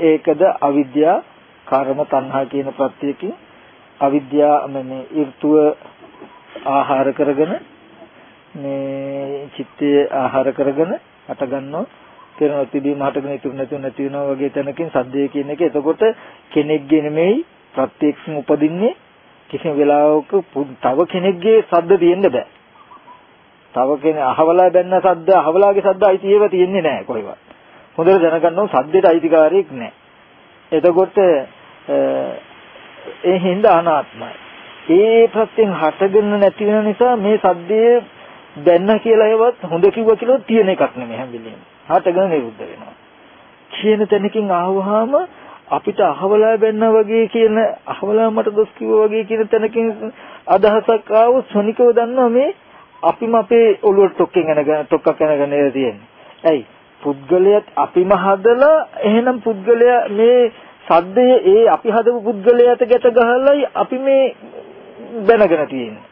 ඒකද අවිද්‍යා කර්ම තණ්හා කියන ප්‍රත්‍යයෙන් අවිද්‍යා මේ ඍතුව ආහාර කරගෙන මේ චිත්තය ආහාර කරගෙන හට ගන්නවා කරන තිබීම හටගෙන ඉතුරු නැතුව නැති වෙනවා වගේ තැනකින් සද්දේ කියන එක එතකොට කෙනෙක්ගේ නෙමෙයි ප්‍රත්‍යක්ෂම උපදින්නේ කිසිම වෙලාවක තව කෙනෙක්ගේ සද්ද තියෙන්න බෑ. තව කෙනෙක් අහවලා බැන්න සද්ද අහවලාගේ සද්ද අයිති ඒවා තියෙන්නේ නැහැ කොහෙවත්. හොඳට දැනගන්න ඕන සද්දේට අයිතිකාරයෙක් නැහැ. එතකොට ඒ හින්දා අනාත්මයි. ඒ ප්‍රත්‍යයෙන් හටගෙන නැති වෙන නිසා මේ සද්දේ දැන්න කියලා ඒවත් හොඳ කිව්වා කියලා තියෙන එකක් නෙමෙයි හැම වෙලෙම. හටගෙන නිරුද්ධ වෙනවා. කියන තැනකින් ආවහම අපිට අහවලා බැන්න වගේ කියන අහවලා මට දොස් කිව්වා වගේ කියන තැනකින් අදහසක් ආව සොනිකව දන්නවා මේ අපිම අපේ ඔළුවට ටොක්කෙන් එනගෙන ටොක්කක් එනගෙන තියෙන්නේ. ඇයි? පුද්ගලයාත් අපිම හදලා එහෙනම් පුද්ගලයා මේ සද්දය ඒ අපි හදපු පුද්ගලයාට ගැට ගහලායි අපි මේ බැනගෙන තියෙන්නේ.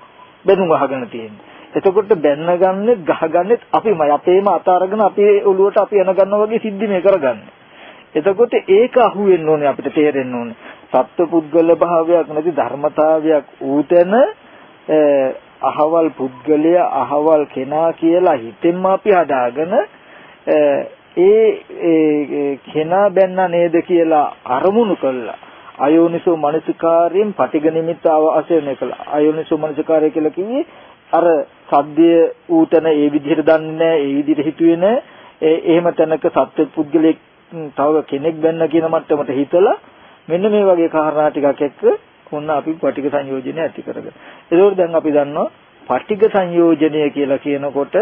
බැනුම් අහගෙන තියෙන්නේ. එතකොට බැනගන්නේ ගහගන්නේ අපිමයි. අපේම අත අරගෙන අපේ ඔළුවට අපි එන ගන්නවා වගේ සිද්ධි මේ කරගන්නේ. එතකොට ඒක අහු වෙන්න ඕනේ අපිට තේරෙන්න ඕනේ. සත්පුද්ගල භාවයක් නැති ධර්මතාවයක් ඌතන අහවල් පුද්ගලයා අහවල් කෙනා කියලා හිතෙන්ම අපි හදාගෙන ඒ කෙනා බැන්න නේද කියලා අරමුණු කළා අයෝනිසෝ මනසිකාරයෙන් පටිග නිමිත්ත අවශ්‍යන කළා අයෝනිසෝ මනසිකාරය කියලා කිව්වේ අර සද්දය ඌතන ඒ විදිහට දන්නේ නැහැ ඒ විදිහට හිතුවේ නැහැ එහෙම තැනක සත්‍ය පුද්ගලෙක් තව කෙනෙක් බැන්න කියන මට්ටමට හිතලා මෙන්න මේ වගේ කාරණා ටිකක් එක්ක ඔන්න අපි පටිඝ සංයෝජනය ඇති කරගන්න. ඒකෝට දැන් අපි දන්නවා පටිඝ සංයෝජනය කියලා කියනකොට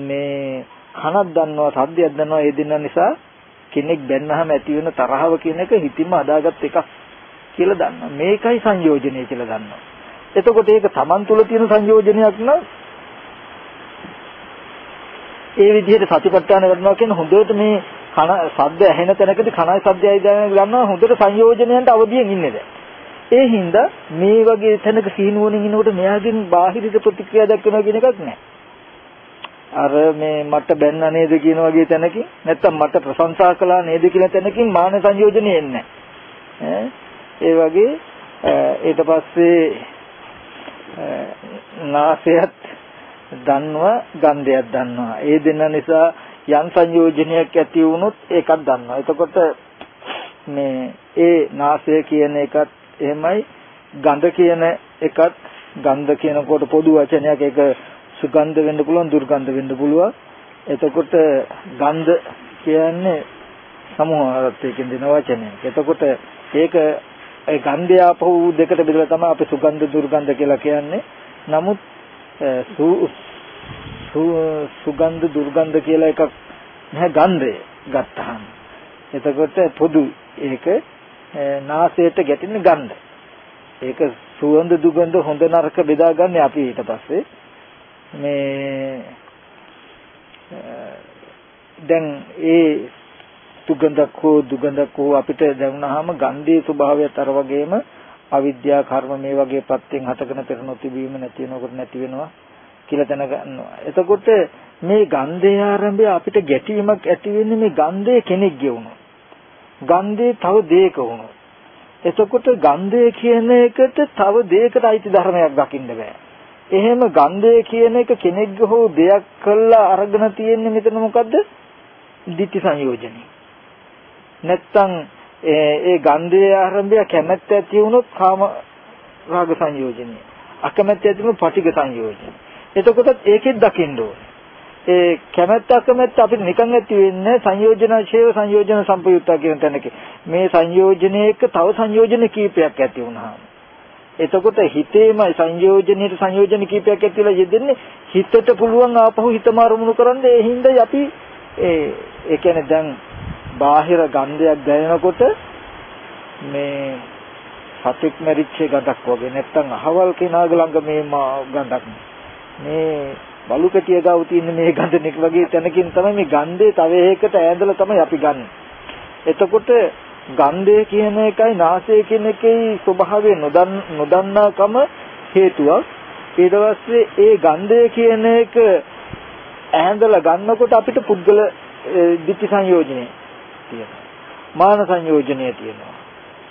මේ කනක් දන්නවා සද්දයක් දන්නවා ඒ දෙන්න නිසා කෙනෙක් බැන්නහම ඇති වෙන තරහව කියන එක හිතින්ම අදාගත් එකක් කියලා දන්නවා. මේකයි සංයෝජනය කියලා දන්නවා. එතකොට ඒක Taman තුල තියෙන සංයෝජනයක් නම් ඒ විදිහට සතිපට්ඨාන කරනවා කියන හොඳට මේ කන ශබ්ද ඇහෙන තැනකදී කනයි ශබ්දයයි දැනගෙන ගන්නවා හොඳට සංයෝජනයන්ට අවදියෙන් ඉන්නේ දැන්. ඒ හින්දා මේ වගේ තැනක සීනුවණින් ඉන්නකොට මෙයාගෙන් බාහිරිත ප්‍රතික්‍රියා දක්වනවා කියන එකක් නැහැ. අර මේ මට බැන්න නේද කියන වගේ තැනකින් නැත්තම් මට ප්‍රශංසා කළා නේද කියන තැනකින් මාන සංයෝජනෙ එන්නේ ඒ වගේ ඊට පස්සේ නාසයත් දන්නවා ගන්ධයක් දන්නවා. ඒ දෙන්න නිසා යම් සංයෝජනයක් ඇති වුණොත් ඒකත් දන්නවා. එතකොට මේ ඒ නාසය කියන එකත් එහෙමයි ගඳ කියන එකත් ගන්ධ කියනකොට පොදු වචනයක් ඒක සුගන්ධ වෙන්න පුළුවන් දුර්ගන්ධ වෙන්න පුළුවන්. එතකොට ගන්ධ කියන්නේ සමූහ අර්ථයකින් දෙන වචනයක්. එතකොට ඒක ඒ ගන්ධය ආපහු දෙකට බෙදලා තමයි අපි සුගන්ධ දුර්ගන්ධ කියලා කියන්නේ. නමුත් සුගන්ධ දුර්ගන්ධ කියලා එකක් නැහැ ගන්ධය ගත්තාම එතකොට පොදු ඒක නාසයට ගැටෙන ගන්ධ. ඒක සුවඳ දුගඳ හොඳ නරක බෙදාගන්නේ අපි ඊට පස්සේ. මේ දැන් ඒ සුගඳක් හෝ දුගඳක් හෝ අපිට දැනුණාම ගන්ධයේ ස්වභාවයත් අර වගේම අවිද්‍යා කර්ම මේ වගේ ප්‍රත්‍යයෙන් හටගෙන පෙර නොතිබීම නැති වෙනකොට නැති වෙනවා කියලා දැනගන්නවා. එතකොට මේ ගන්ධයේ ආරම්භය අපිට ගැටීමක් ඇති වෙන්නේ මේ ගන්ධය කෙනෙක්ගේ වුණොත්. ගන්ධේ තව දෙයක වුණොත්. එතකොට ගන්ධය කියන එකට තව දෙයකට අයිති ධර්මයක් දකින්න බෑ. එහෙම ගන්ධය කියන එක කෙනෙක්ගේ හෝ දෙයක් කළා අරගෙන තියෙන්නේ මෙතන මොකද්ද? ditthi සංයෝජනෙ. නැත්තම් ඒ ගන්ධයේ ආරම්භය කැමැත්ත ඇති වුණොත් කාම රාග සංයෝජනෙ. අකමැත්ත ඇති වුණොත් පටිඝ සංයෝජනෙ. එතකොටත් ඒකෙත් දකින්න ඕනේ. ඒ කැමැත්ත අකමැත්ත අපිට නිකන් ඇති වෙන්නේ සංයෝජන ශේව සංයෝජන සම්පයුක්ත කියන තැනක මේ සංයෝජනයක තව සංයෝජන කීපයක් ඇති වුණාම එතකොට හිතේම සංයෝජනයේ සංයෝජන කීපයක් ඇතිලා යෙදෙන්නේ හිතට පුළුවන් ආපහු හිතම අරමුණු කරන්න ඒ හින්දා අපි ඒ ඒ කියන්නේ දැන් බාහිර ගන්ධයක් දැනෙනකොට මේ සතෙක් මැරිච්ච ගඳක් වගේ නැත්තම් අහවල් කෙනාග ළඟ මේ ගඳක් මේ බලු කැටිය ගාව තියෙන මේ ගඳ නෙක වගේ තැනකින් තමයි මේ ගන්ධේ තව එකකට ඈඳලා තමයි අපි ගන්න. එතකොට ගන්ධය කියන එකයි නාසය කියන එකේ ස්වභාවය නොදන්නාකම හේතුවක්. ඊට පස්සේ ඒ ගන්ධය කියන එක ඈඳලා ගන්නකොට අපිට පුද්ගල ditthi සංයෝජනය තියෙනවා. මාන සංයෝජනය තියෙනවා.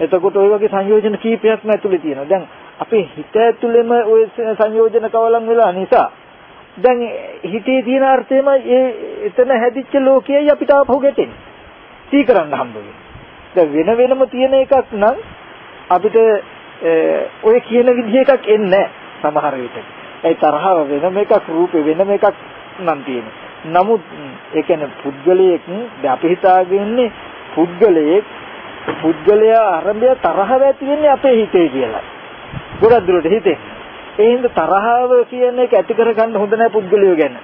එතකොට ওই වගේ සංයෝජන කීපයක්ම ඇතුලේ තියෙනවා. දැන් අපේ හිත ඇතුළෙම ওই සංයෝජන කවලම් වෙලා නිසා දැන් හිතේ තියෙන අර්ථයම ඒ එතන හැදිච්ච ලෝකයයි අපිට ආපහු ගැටෙන්නේ. සී කරන්න හම්බ දැන් වෙන වෙනම තියෙන එකක් නම් අපිට ඔය කියන විදිහ එකක් එන්නේ සමහර විට. ඒ තරහව වෙනම එකක් රූපේ වෙනම එකක් නම් තියෙන්නේ. නමුත් ඒ කියන්නේ පුද්ගලයෙක් දැන් අපි හිතාගෙන ඉන්නේ පුද්ගලයෙක් පුද්ගලයා ආරම්භය තරහව ඇති වෙන්නේ අපේ හිතේ කියලා. ගොඩක් දුරට හිතේ. ඒ හින්දා තරහව කියන එක ඇති කරගන්න හොඳ නැහැ පුද්ගලයෝ ගැන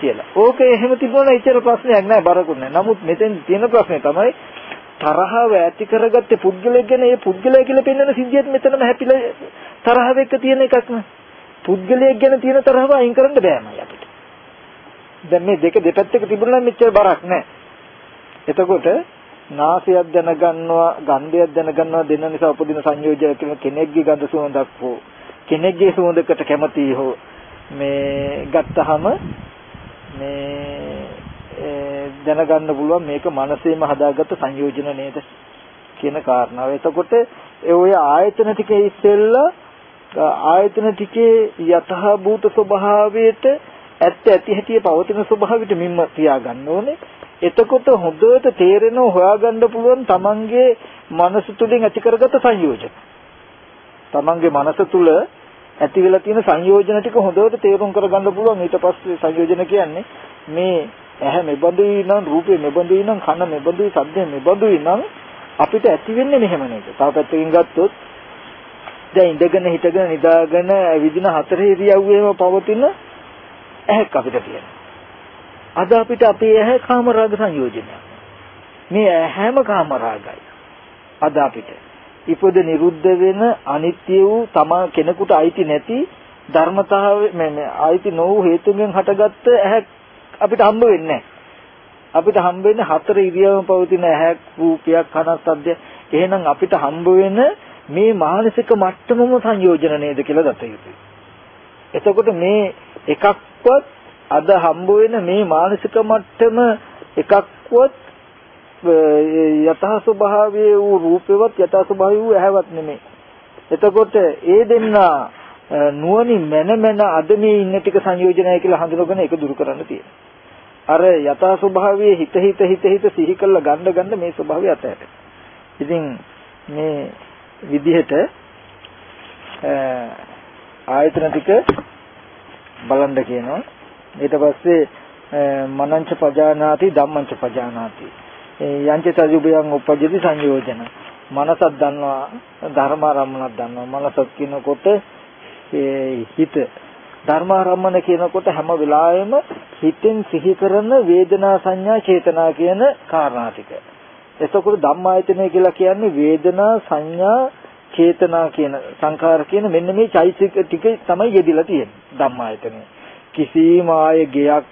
කියලා. ඕක එහෙම තිබුණා ඉච්චර ප්‍රශ්නයක් නැහැ බරකුත් නැහැ. නමුත් මෙතෙන් තියෙන ප්‍රශ්නේ තමයි තරහව ඇති කරගත්තේ පුද්ගලයෙක් ගැන ඒ පුද්ගලයා කියලා පෙන්වන සිද්ධියත් මෙතනම හැපිලා තරහව එක්ක තියෙන එකක් නේ. පුද්ගලයෙක් ගැන තියෙන තරහව අයින් කරන්න බෑමයි අපිට. දැන් මේ දෙක දෙපැත්තක තිබුණා මෙච්චර බරක් නැහැ. එතකොට නාසයක් දැනගන්නවා ගන්ධයක් දැනගන්නවා දෙන්න නිසා උපදින සංයෝජන කියන කෙනෙක්ගේ ගඳ සුවඳක් හෝ කෙනෙක්ගේ සුවඳකට කැමති හෝ මේ ගත්තහම මේ දැනගන්න පුළුවන් මේක මනසේම හදාගත්ත සංයෝජන නේද කියන කාරණාව. එතකොට ඒ ඔය ආයතන ටිකේ ඉස්සෙල්ලා ආයතන ටිකේ යතහ භූත ස්වභාවයට ඇත්ත ඇති හැටි පවතින ස්වභාවයට මිම්ම තියාගන්න ඕනේ. එතකොට හොඳට තේරෙනව හොයාගන්න පුළුවන් තමන්ගේ මනස තුලින් ඇති කරගත්ත සංයෝජන. තමන්ගේ මනස තුල ඇති වෙලා තියෙන සංයෝජන ටික හොඳට තේරුම් කරගන්න පුළුවන් ඊට පස්සේ සංයෝජන කියන්නේ මේ ඇහැ මෙබඳුයි නම් රූපේ මෙබඳුයි නම් කන මෙබඳුයි ශබ්දේ මෙබඳුයි නම් අපිට ඇති වෙන්නේ මෙහෙම නේද? තව පැත්තකින් ගත්තොත් දැන් ඉඳගෙන හිටගෙන නිදාගෙන විදින හතරේ ඉරියව්වේම පවතින ඇහැක් අපිට තියෙනවා. අද අපිට අපේ ඇහැ කාමරාග සංයෝජනයක්. මේ ඇහැම කාමරාගයි. අද අපිට ඉපද නිරුද්ධ වෙන අනිත්‍ය වූ තම කෙනෙකුට අයිති නැති ධර්මතාව මේ අයිති නොවු හේතුන්ගෙන් හටගත්ත ඇහැ අපිට හම්බ වෙන්නේ අපිට හම්බ වෙන්නේ හතර ඉරියව්වම පවතින ඇහැක් රූපයක් කනක් සද්දයක් එහෙනම් අපිට හම්බ වෙන මේ මානසික මට්ටමම සංයෝජන නේද කියලා දත යුතුයි. එතකොට මේ එකක්වත් අද හම්බ වෙන මේ මානසික මට්ටම එකක්වත් යථා ස්වභාවයේ වූ රූපේවත් යථා ස්වභාවය වූ ඇහැවත් නෙමෙයි. එතකොට ඒ දෙන්නා නුවණින් මන මන අද මේ ඉන්න ටික සංයෝජනය කියලා හඳුනගෙන ඒක දුරු කරන්න තියෙනවා. අර යථා ස්වභාවයේ හිත හිත හිත හිත සිහි කළ ගන්න ගන්න මේ ස්වභාවය අතහැර. ඉතින් මේ විදිහට ආයතන ටික බලන්න කියනවා. ඊට පස්සේ මනංච පජානාති ධම්මංච පජානාති. යංච තජුබයන් උපජ්ජති සංයෝජන. මනසක් දන්නවා ධර්මාරම්මනක් දන්නවා. මනසක් කියනකොට හිත ධර්මාරම්මන කියනකොට හැම වෙලාවෙම හිතෙන් සිහි කරන වේදනා සංඥා චේතනා කියන කාරණා ටික. එතකොට ධම්මායතනය කියලා කියන්නේ වේදනා සංඥා චේතනා කියන සංකාර කියන මෙන්න මේ චෛතසික ටික තමයි යෙදිලා තියෙන්නේ ධම්මායතනය. කිසිම ආයේ ගෙයක්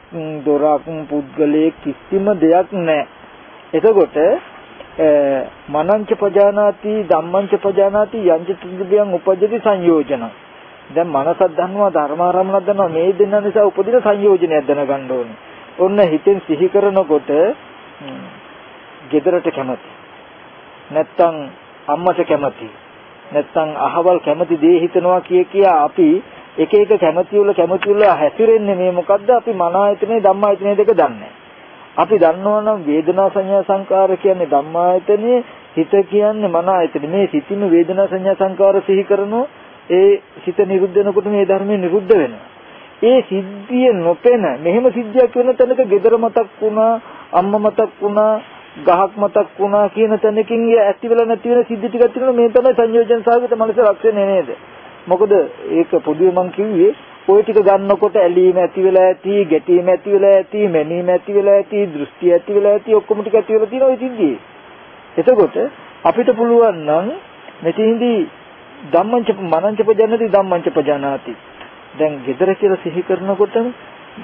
දොරක් පුද්ගලයෙක් කිසිම දෙයක් නැහැ. එතකොට මනංච පජානාති ධම්මංච පජානාති යංච තිබියන් උපජ්ජති සංයෝජන. දැන් මනසක් දන්නවා ධර්මාරම්මනක් දන්නවා මේ දෙන්න නිසා උපදින සංයෝජනයක් දැනගන්න ඕනේ. ඔන්න හිතෙන් සිහි කරනකොට ගෙදරට කැමති. නැත්තම් අම්මට කැමති. නැත්තම් අහවල් කැමති දේ හිතනවා කිය කියා අපි එක එක කැමැති වල කැමැති වල හැසිරෙන්නේ මේ මොකද්ද? අපි මන ආයතනේ ධම්ම ආයතනේ දෙක දන්නේ අපි දන්නවා නම් වේදනා සංඥා සංකාර කියන්නේ ධම්ම ආයතනේ හිත කියන්නේ මන ආයතනේ මේ සිතින් වේදනා සංඥා සංකාර සිහි කරනෝ ඒ සිත නිරුද්ධ වෙනකොට මේ ධර්මයේ නිරුද්ධ වෙනවා. ඒ සිද්ධිය නොපෙන මෙහෙම සිද්ධියක් වෙන තැනක gedara මතක් වුණා අම්මා මතක් වුණා ගහක් මතක් වුණා කියන තැනකින් ඇති වෙලා නැති වෙන සිද්ධි ටිකක් තියෙනවා මේ තමයි සංයෝජන සාගත මනස ලක්ෂණය නේද මොකද ඒක පොදුවේ මං කිව්වේ ওই ටික ගන්නකොට ඇලීම ඇති වෙලා ඇති, ගැටීම ඇති වෙලා ඇති, මැනීම ඇති වෙලා ඇති, දෘෂ්ටි ඇති වෙලා ඇති ඔක්කොම ටික ඇති වෙලා තියෙනවා ඉතින්දී. එතකොට අපිට පුළුවන් නම් මෙතෙන්දී ධම්මංච මනංච පජානති ධම්මංච පජානාති. දැන් gedara කියලා සිහි කරනකොට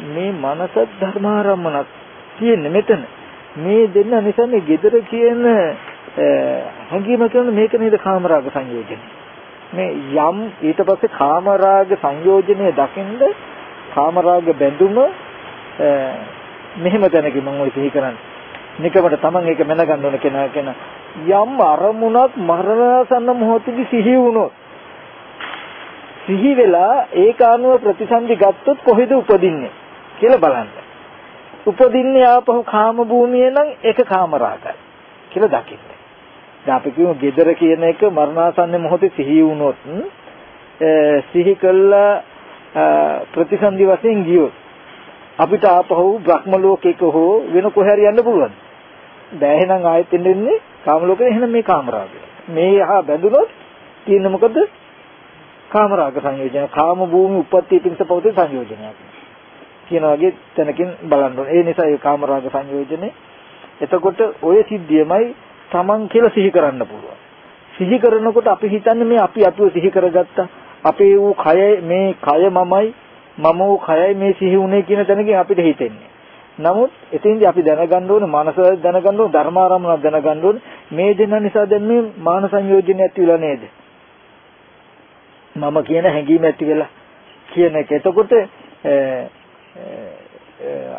මේ මනස ධර්මාරම්මනක් තියෙන්නේ මෙතන. මේ දෙන්න නිසා මේ gedara කියන හැඟීම කියන මේක නේද කාමරාග සංයෝජනය. මේ යම් ඊට පස්සේ කාමරාග සංයෝජනය දකින්ද කාමරාග බැඳුම මෙහෙම තැනකින් මම ඔය සිහි කරන්නේ. නිකමට Taman ඒක මැනගන්න ඕන කෙනා කෙනා යම් අරමුණක් මරණසන්න මොහොතදී සිහි වුණොත් සිහි වෙලා ඒක අනුව ප්‍රතිසන්දි ගත්තොත් කොහෙද උපදින්නේ කියලා බලන්න. උපදින්නේ ආපහු කාම භූමියේ නම් ඒක කාමරාගයි කියලා දකින්න. දැන් අපි කියමු gedara කියන එක මරණාසන්න මොහොතේ සිහි වුණොත් සිහි කළා ප්‍රතිසන්දි වශයෙන් ගියොත් අපිට ආපහු බ්‍රහ්ම ලෝකයක හෝ වෙන කොහේ හරි යන්න පුළුවන්. දැන් එහෙනම් ආයෙත් එන්නේ කාම ලෝකේ එහෙනම් මේ කාමරාගය. මේ යහ බැඳුනොත් තියෙන්නේ මොකද? කාමරාග සංයෝජන. කාම භූමි උප්පත්ති පිණිස පවතින සංයෝජනයක්. කියන වගේ තැනකින් බලන්න ඕනේ. ඒ නිසා ඒ කාමරාග සංයෝජනේ එතකොට ඔය සිද්ධියමයි Taman කියලා සිහි කරන්න පුළුවන්. සිහි කරනකොට අපි හිතන්නේ මේ අපි අතුව සිහි කරගත්තා. අපේ වූ කය මේ කය මමයි මම වූ කයයි මේ සිහි වුනේ කියන තැනකින් අපිට හිතෙන්නේ. නමුත් එතෙන්දී අපි දැනගන්න ඕනේ මානස දැනගන්න ඕනේ ධර්මාරම්මන දැනගන්න ඕනේ මේ දෙන්න නිසා දැන් මේ මාන සංයෝජනය ඇති වෙලා නේද? මම කියන හැඟීම ඇති වෙලා කියන එක. එතකොට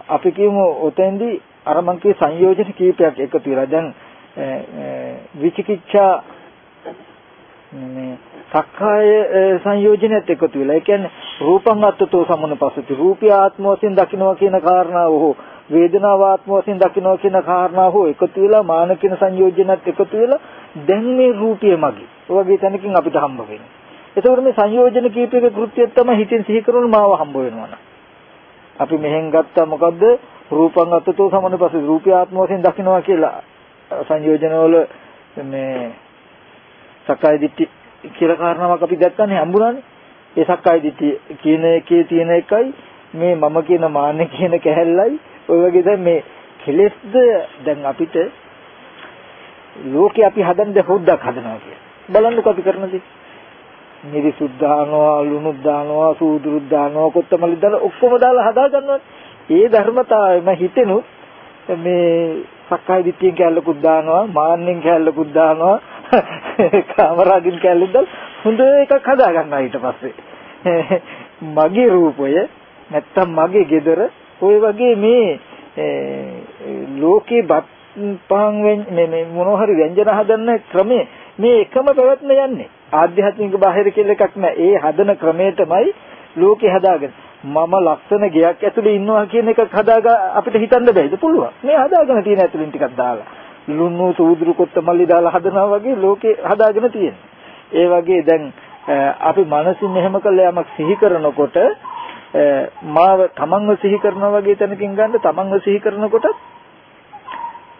අපි කියමු ඔතෙන්දී අර මං කිය සංයෝජන කීපයක් එකතු වෙලා දැන් විචිකිච්ඡා මේ සක්කාය සංයෝජනයත් එකතු වෙලා. ඒ කියන්නේ රූපං අත්තතෝ සමුනපස්සති. රූපී ආත්ම වශයෙන් දකින්නවා කියන කාරණාව හෝ වේදනාවාත්ම වශයෙන් දකිනවා කියන කාරණා හෝ එකතු වෙලා මාන කියන සංයෝජනත් එකතු වෙලා දැන් මේ රූපය මගේ. ඔය වගේ තැනකින් අපිට හම්බ වෙනවා. එතකොට මේ සංයෝජන කීපයක කෘත්‍යය තමයි හිතෙන් සිහි කරන මාව හම්බ වෙනවා අපි මෙහෙන් ගත්තා මොකද්ද රූපං අත්තතෝ සමන පස්සේ රූපය ආත්ම වශයෙන් දකින්නවා කියලා සංයෝජනවල මේ සක්කාය දිට්ඨි කියලා කාරණාවක් අපි දැක්කනේ හම්බුණානේ ඒ සක්කාය දිට්ඨිය කියන එකේ තියෙන එකයි මේ මම කියන මාන්නේ කියන කැහැල්ලයි ඔය වගේ දැන් මේ කෙලෙස්ද දැන් අපිට ලෝකේ අපි හදන්නේ හොද්දක් හදනවා කියලා. බලන්නකෝ අපි කරන දේ. මිරිසුත් දානවා, ලුණුත් දානවා, සූදුරුත් දානවා, කොත්තමල්ලි දාලා ඔක්කොම දාලා හදා ගන්නවා. ඒ ධර්මතාවයම හිතෙනුත් මේ සක්කාය දිට්ඨියෙන් කැලලකුත් දානවා, මාන්නෙන් කැලලකුත් දානවා, [laughs] කාමරාගින් කැලලකුත් දාලා හොඳ එකක් හදා ගන්නවා ඊට පස්සේ. [laughs] මගේ රූපය නැත්තම් මගේ gedara ඔය වගේ මේ ලෝකේ බත් පහන් මේ මේ මොනවා හරි ව්‍යංජන හදන්න ක්‍රමේ මේ එකම පැවැත්ම යන්නේ ආධ්‍යාත්මික බාහිර කියලා එකක් නෑ. ඒ හදන ක්‍රමයටමයි ලෝකේ හදාගෙන මම ලක්ෂණ ගයක් ඇතුලේ ඉන්නවා කියන එකක් හදාගා අපිට හිතන්න බෑද පුළුවන්. මේ හදාගෙන තියෙන ඇතුලින් ටිකක් දාලා. ලුණු තූදුරු කොත්ත මල්ලි දාලා හදනවා වගේ ලෝකේ හදාගෙන තියෙන්නේ ඒ වගේ දැන් අපි මනසින් මෙහෙම කළා යමක් සිහි කරනකොට මාව තමන්ව සිහි කරනවා වගේ තැනකින් ගන්න තමන්ව සිහි කරනකොට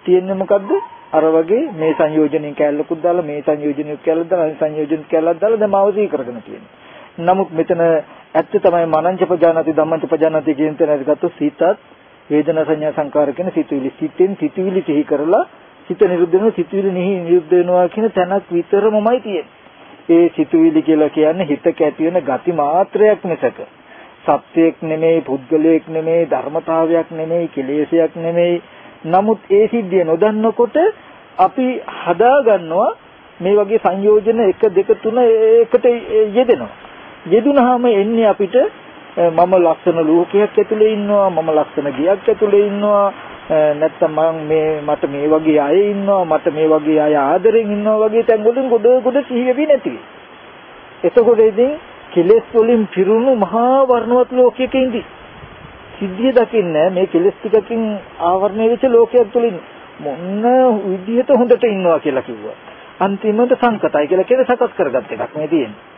තියෙන්නේ මොකද්ද? අර වගේ මේ සංයෝජනෙන් කැලලකුත් දාලා මේ සංයෝජනෙත් කැලලක් දාලා අනිත් සංයෝජනෙත් කැලලක් දාලා දැන් මාව සිහි කරගෙන තියෙනවා. නමුත් මෙතන ඇත්ත තමයි මනංච පජානති ධම්මංච පජානති කියන තැන ගත්තොත් සිතත් වේදනා සංඥා සංකාර කියන සිතුවිලි සිතෙන් සිතුවිලි සිහි කරලා සිත නිරුද්ධ වෙනවා සිතුවිලි නිරුද්ධ වෙනවා කියන තැනක් විතරමමයි තියෙන්නේ. ඒ සිතුවිලි කියලා කියන්නේ හිතක ඇති වෙන ගති මාත්‍රයක් මිසක. සත්‍යයක් නෙමෙයි පුද්ගලයෙක් නෙමෙයි ධර්මතාවයක් නෙමෙයි කෙලෙසයක් නෙමෙයි නමුත් ඒ සිද්ධිය නොදන්නකොට අපි හදා ගන්නවා මේ වගේ සංයෝජන 1 2 3 එකට යෙදෙනවා යෙදුනහම එන්නේ අපිට මම ලක්ෂණ ලෝකයක් ඇතුලේ ඉන්නවා මම ලක්ෂණ ගියක් ඇතුලේ ඉන්නවා නැත්තම් මම මේ මට මේ වගේ අය ඉන්නවා මට මේ වගේ අය ආදරෙන් ඉන්නවා වගේ තැන් වලින් ගොඩ ගොඩ සිහිගෙවි නැති. එතකොට ඉතින් කෙලෙස් වලින් පිරුණු මහා වර්ණවත් ලෝකයක ඉඳි. සිද්ධිය දකින්නේ මේ කෙලෙස් ටිකකින් ආවරණය වෙච්ච ලෝකයක් තුලින් මොන්න විදිහට හොඳට ඉන්නවා කියලා කිව්වා. අන්තිමට සංකතයි කියලා කියන සකස් කරගත් එකක් මේ තියෙන්නේ.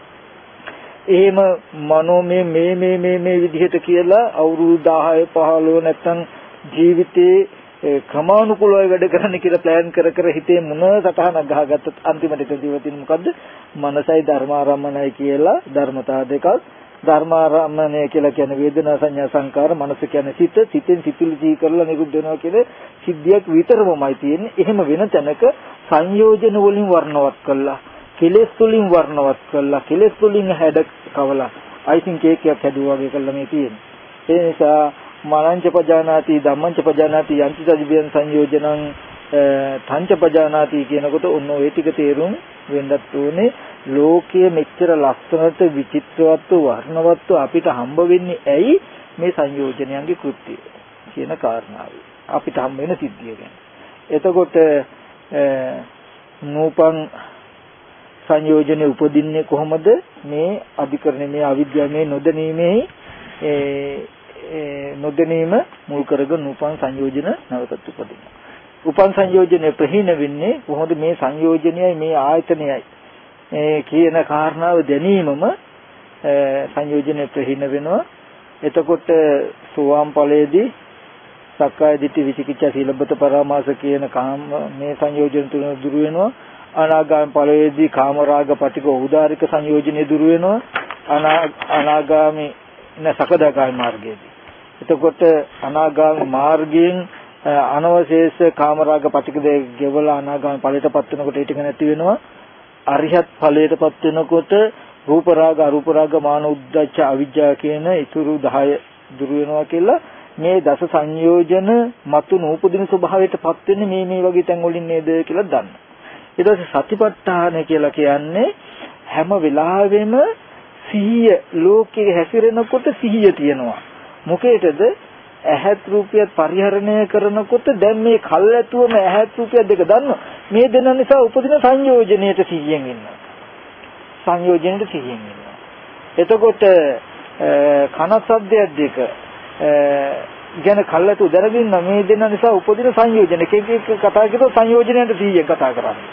එහෙම මනෝමය මේ මේ මේ මේ විදිහට කියලා අවුරුදු 10 15 නැත්තම් ජීවිතේ ක්‍රමානුකූලව වැඩ කරන්න කියලා ප්ලෑන් කර කර හිතේ මොන සටහනක් ගහගත්තත් අන්තිමට ඉතින් තියෙන මොකද්ද? මනසයි ධර්මාරම්මනයි කියලා ධර්මතා දෙකක්. ධර්මාරම්මණය කියලා කියන වේදනා සංඥා සංකාර මනස කියන්නේ සිත සිතෙන් සිතුල් ජී කරලා නිරුද්ධ වෙනවා කියන සිද්ධියක් විතරමයි තියෙන්නේ. එහෙම වෙන තැනක සංයෝජන වලින් වර්ණවත් කළා. කෙලෙස් වලින් වර්ණවත් කළා. කෙලෙස් වලින් හැඩ කවලා අයිසින් කේක් එකක් හැදුවා වගේ කළා මේ තියෙන්නේ. ඒ නිසා මනංච පජානාති ධම්මංච පජානාති යන්ති සජිබයන් සංයෝජනං තංච පජානාති කියනකොට ඔන්න ඔය ටික තේරුම් වෙන්නත් ඕනේ ලෝකයේ මෙච්චර ලස්සනට විචිත්‍රවත්ව වර්ණවත්ව අපිට හම්බ වෙන්නේ ඇයි මේ සංයෝජනයන්ගේ කෘත්‍යය කියන කාරණාව. අපිට හම්බ වෙන සිද්ධිය ගැන. එතකොට නූපන් සංයෝජනේ උපදින්නේ කොහොමද? මේ අධිකරණ මේ අවිද්‍යාව මේ නොදැනීමේ නොදැනීම මුල් කරගෙන උපන් සංයෝජන නැවතත් උපදිනවා. උපන් සංයෝජනය ප්‍රහීන වෙන්නේ කොහොමද? මේ සංයෝජනයයි මේ ආයතනයයි. කියන කාරණාව දැනීමම සංයෝජනය ප්‍රහීන වෙනවා. එතකොට සෝවාන් ඵලයේදී සක්කාය දිට්ඨි විචිකිච්ඡා සීලබ්බත පරාමාස කියන කාම මේ සංයෝජන තුන දුරු වෙනවා. අනාගාමී ඵලයේදී කාමරාග පටික උදාරික සංයෝජනේ දුරු වෙනවා. අනාගාමී නැසකදාගාමී මාර්ගයේදී එතකොට අනාගාමී මාර්ගයෙන් අනවශේෂ කාමරාග පටිකදේ ගෙවලා අනාගාමී ඵලයටපත් වෙනකොට ඊටක නැති වෙනවා අරිහත් ඵලයටපත් වෙනකොට රූප රාග අරූප රාග මාන උද්දච්ච අවිජ්ජා කියන ඊතුරු 10 දුරු වෙනවා කියලා මේ දස සංයෝජන මතු නූපදින ස්වභාවයටපත් වෙන්නේ මේ මේ වගේ තැන් වලින් නේද කියලා දන්න. ඊට පස්සේ සතිපට්ඨාන කියලා කියන්නේ හැම වෙලාවෙම සිහිය ලෝකයේ හැසිරෙනකොට සිහිය තියෙනවා. මොකේද ඇහත් රූපයත් පරිහරණය කරනකොට දැන් මේ කල්ැතුවම ඇහත් රූපය දෙක දන්නවා මේ දෙන නිසා උපදින සංයෝජනයට සිහියෙන් ඉන්නවා සංයෝජනයට සිහියෙන් ඉන්නවා එතකොට කන සද්දයක් දෙක ගැන කල්ලාතු දැනගෙන මේ දෙන්න නිසා උපදින සංයෝජන එක එක කතා කරලා සංයෝජනයට 100ක් කතා කරන්නේ.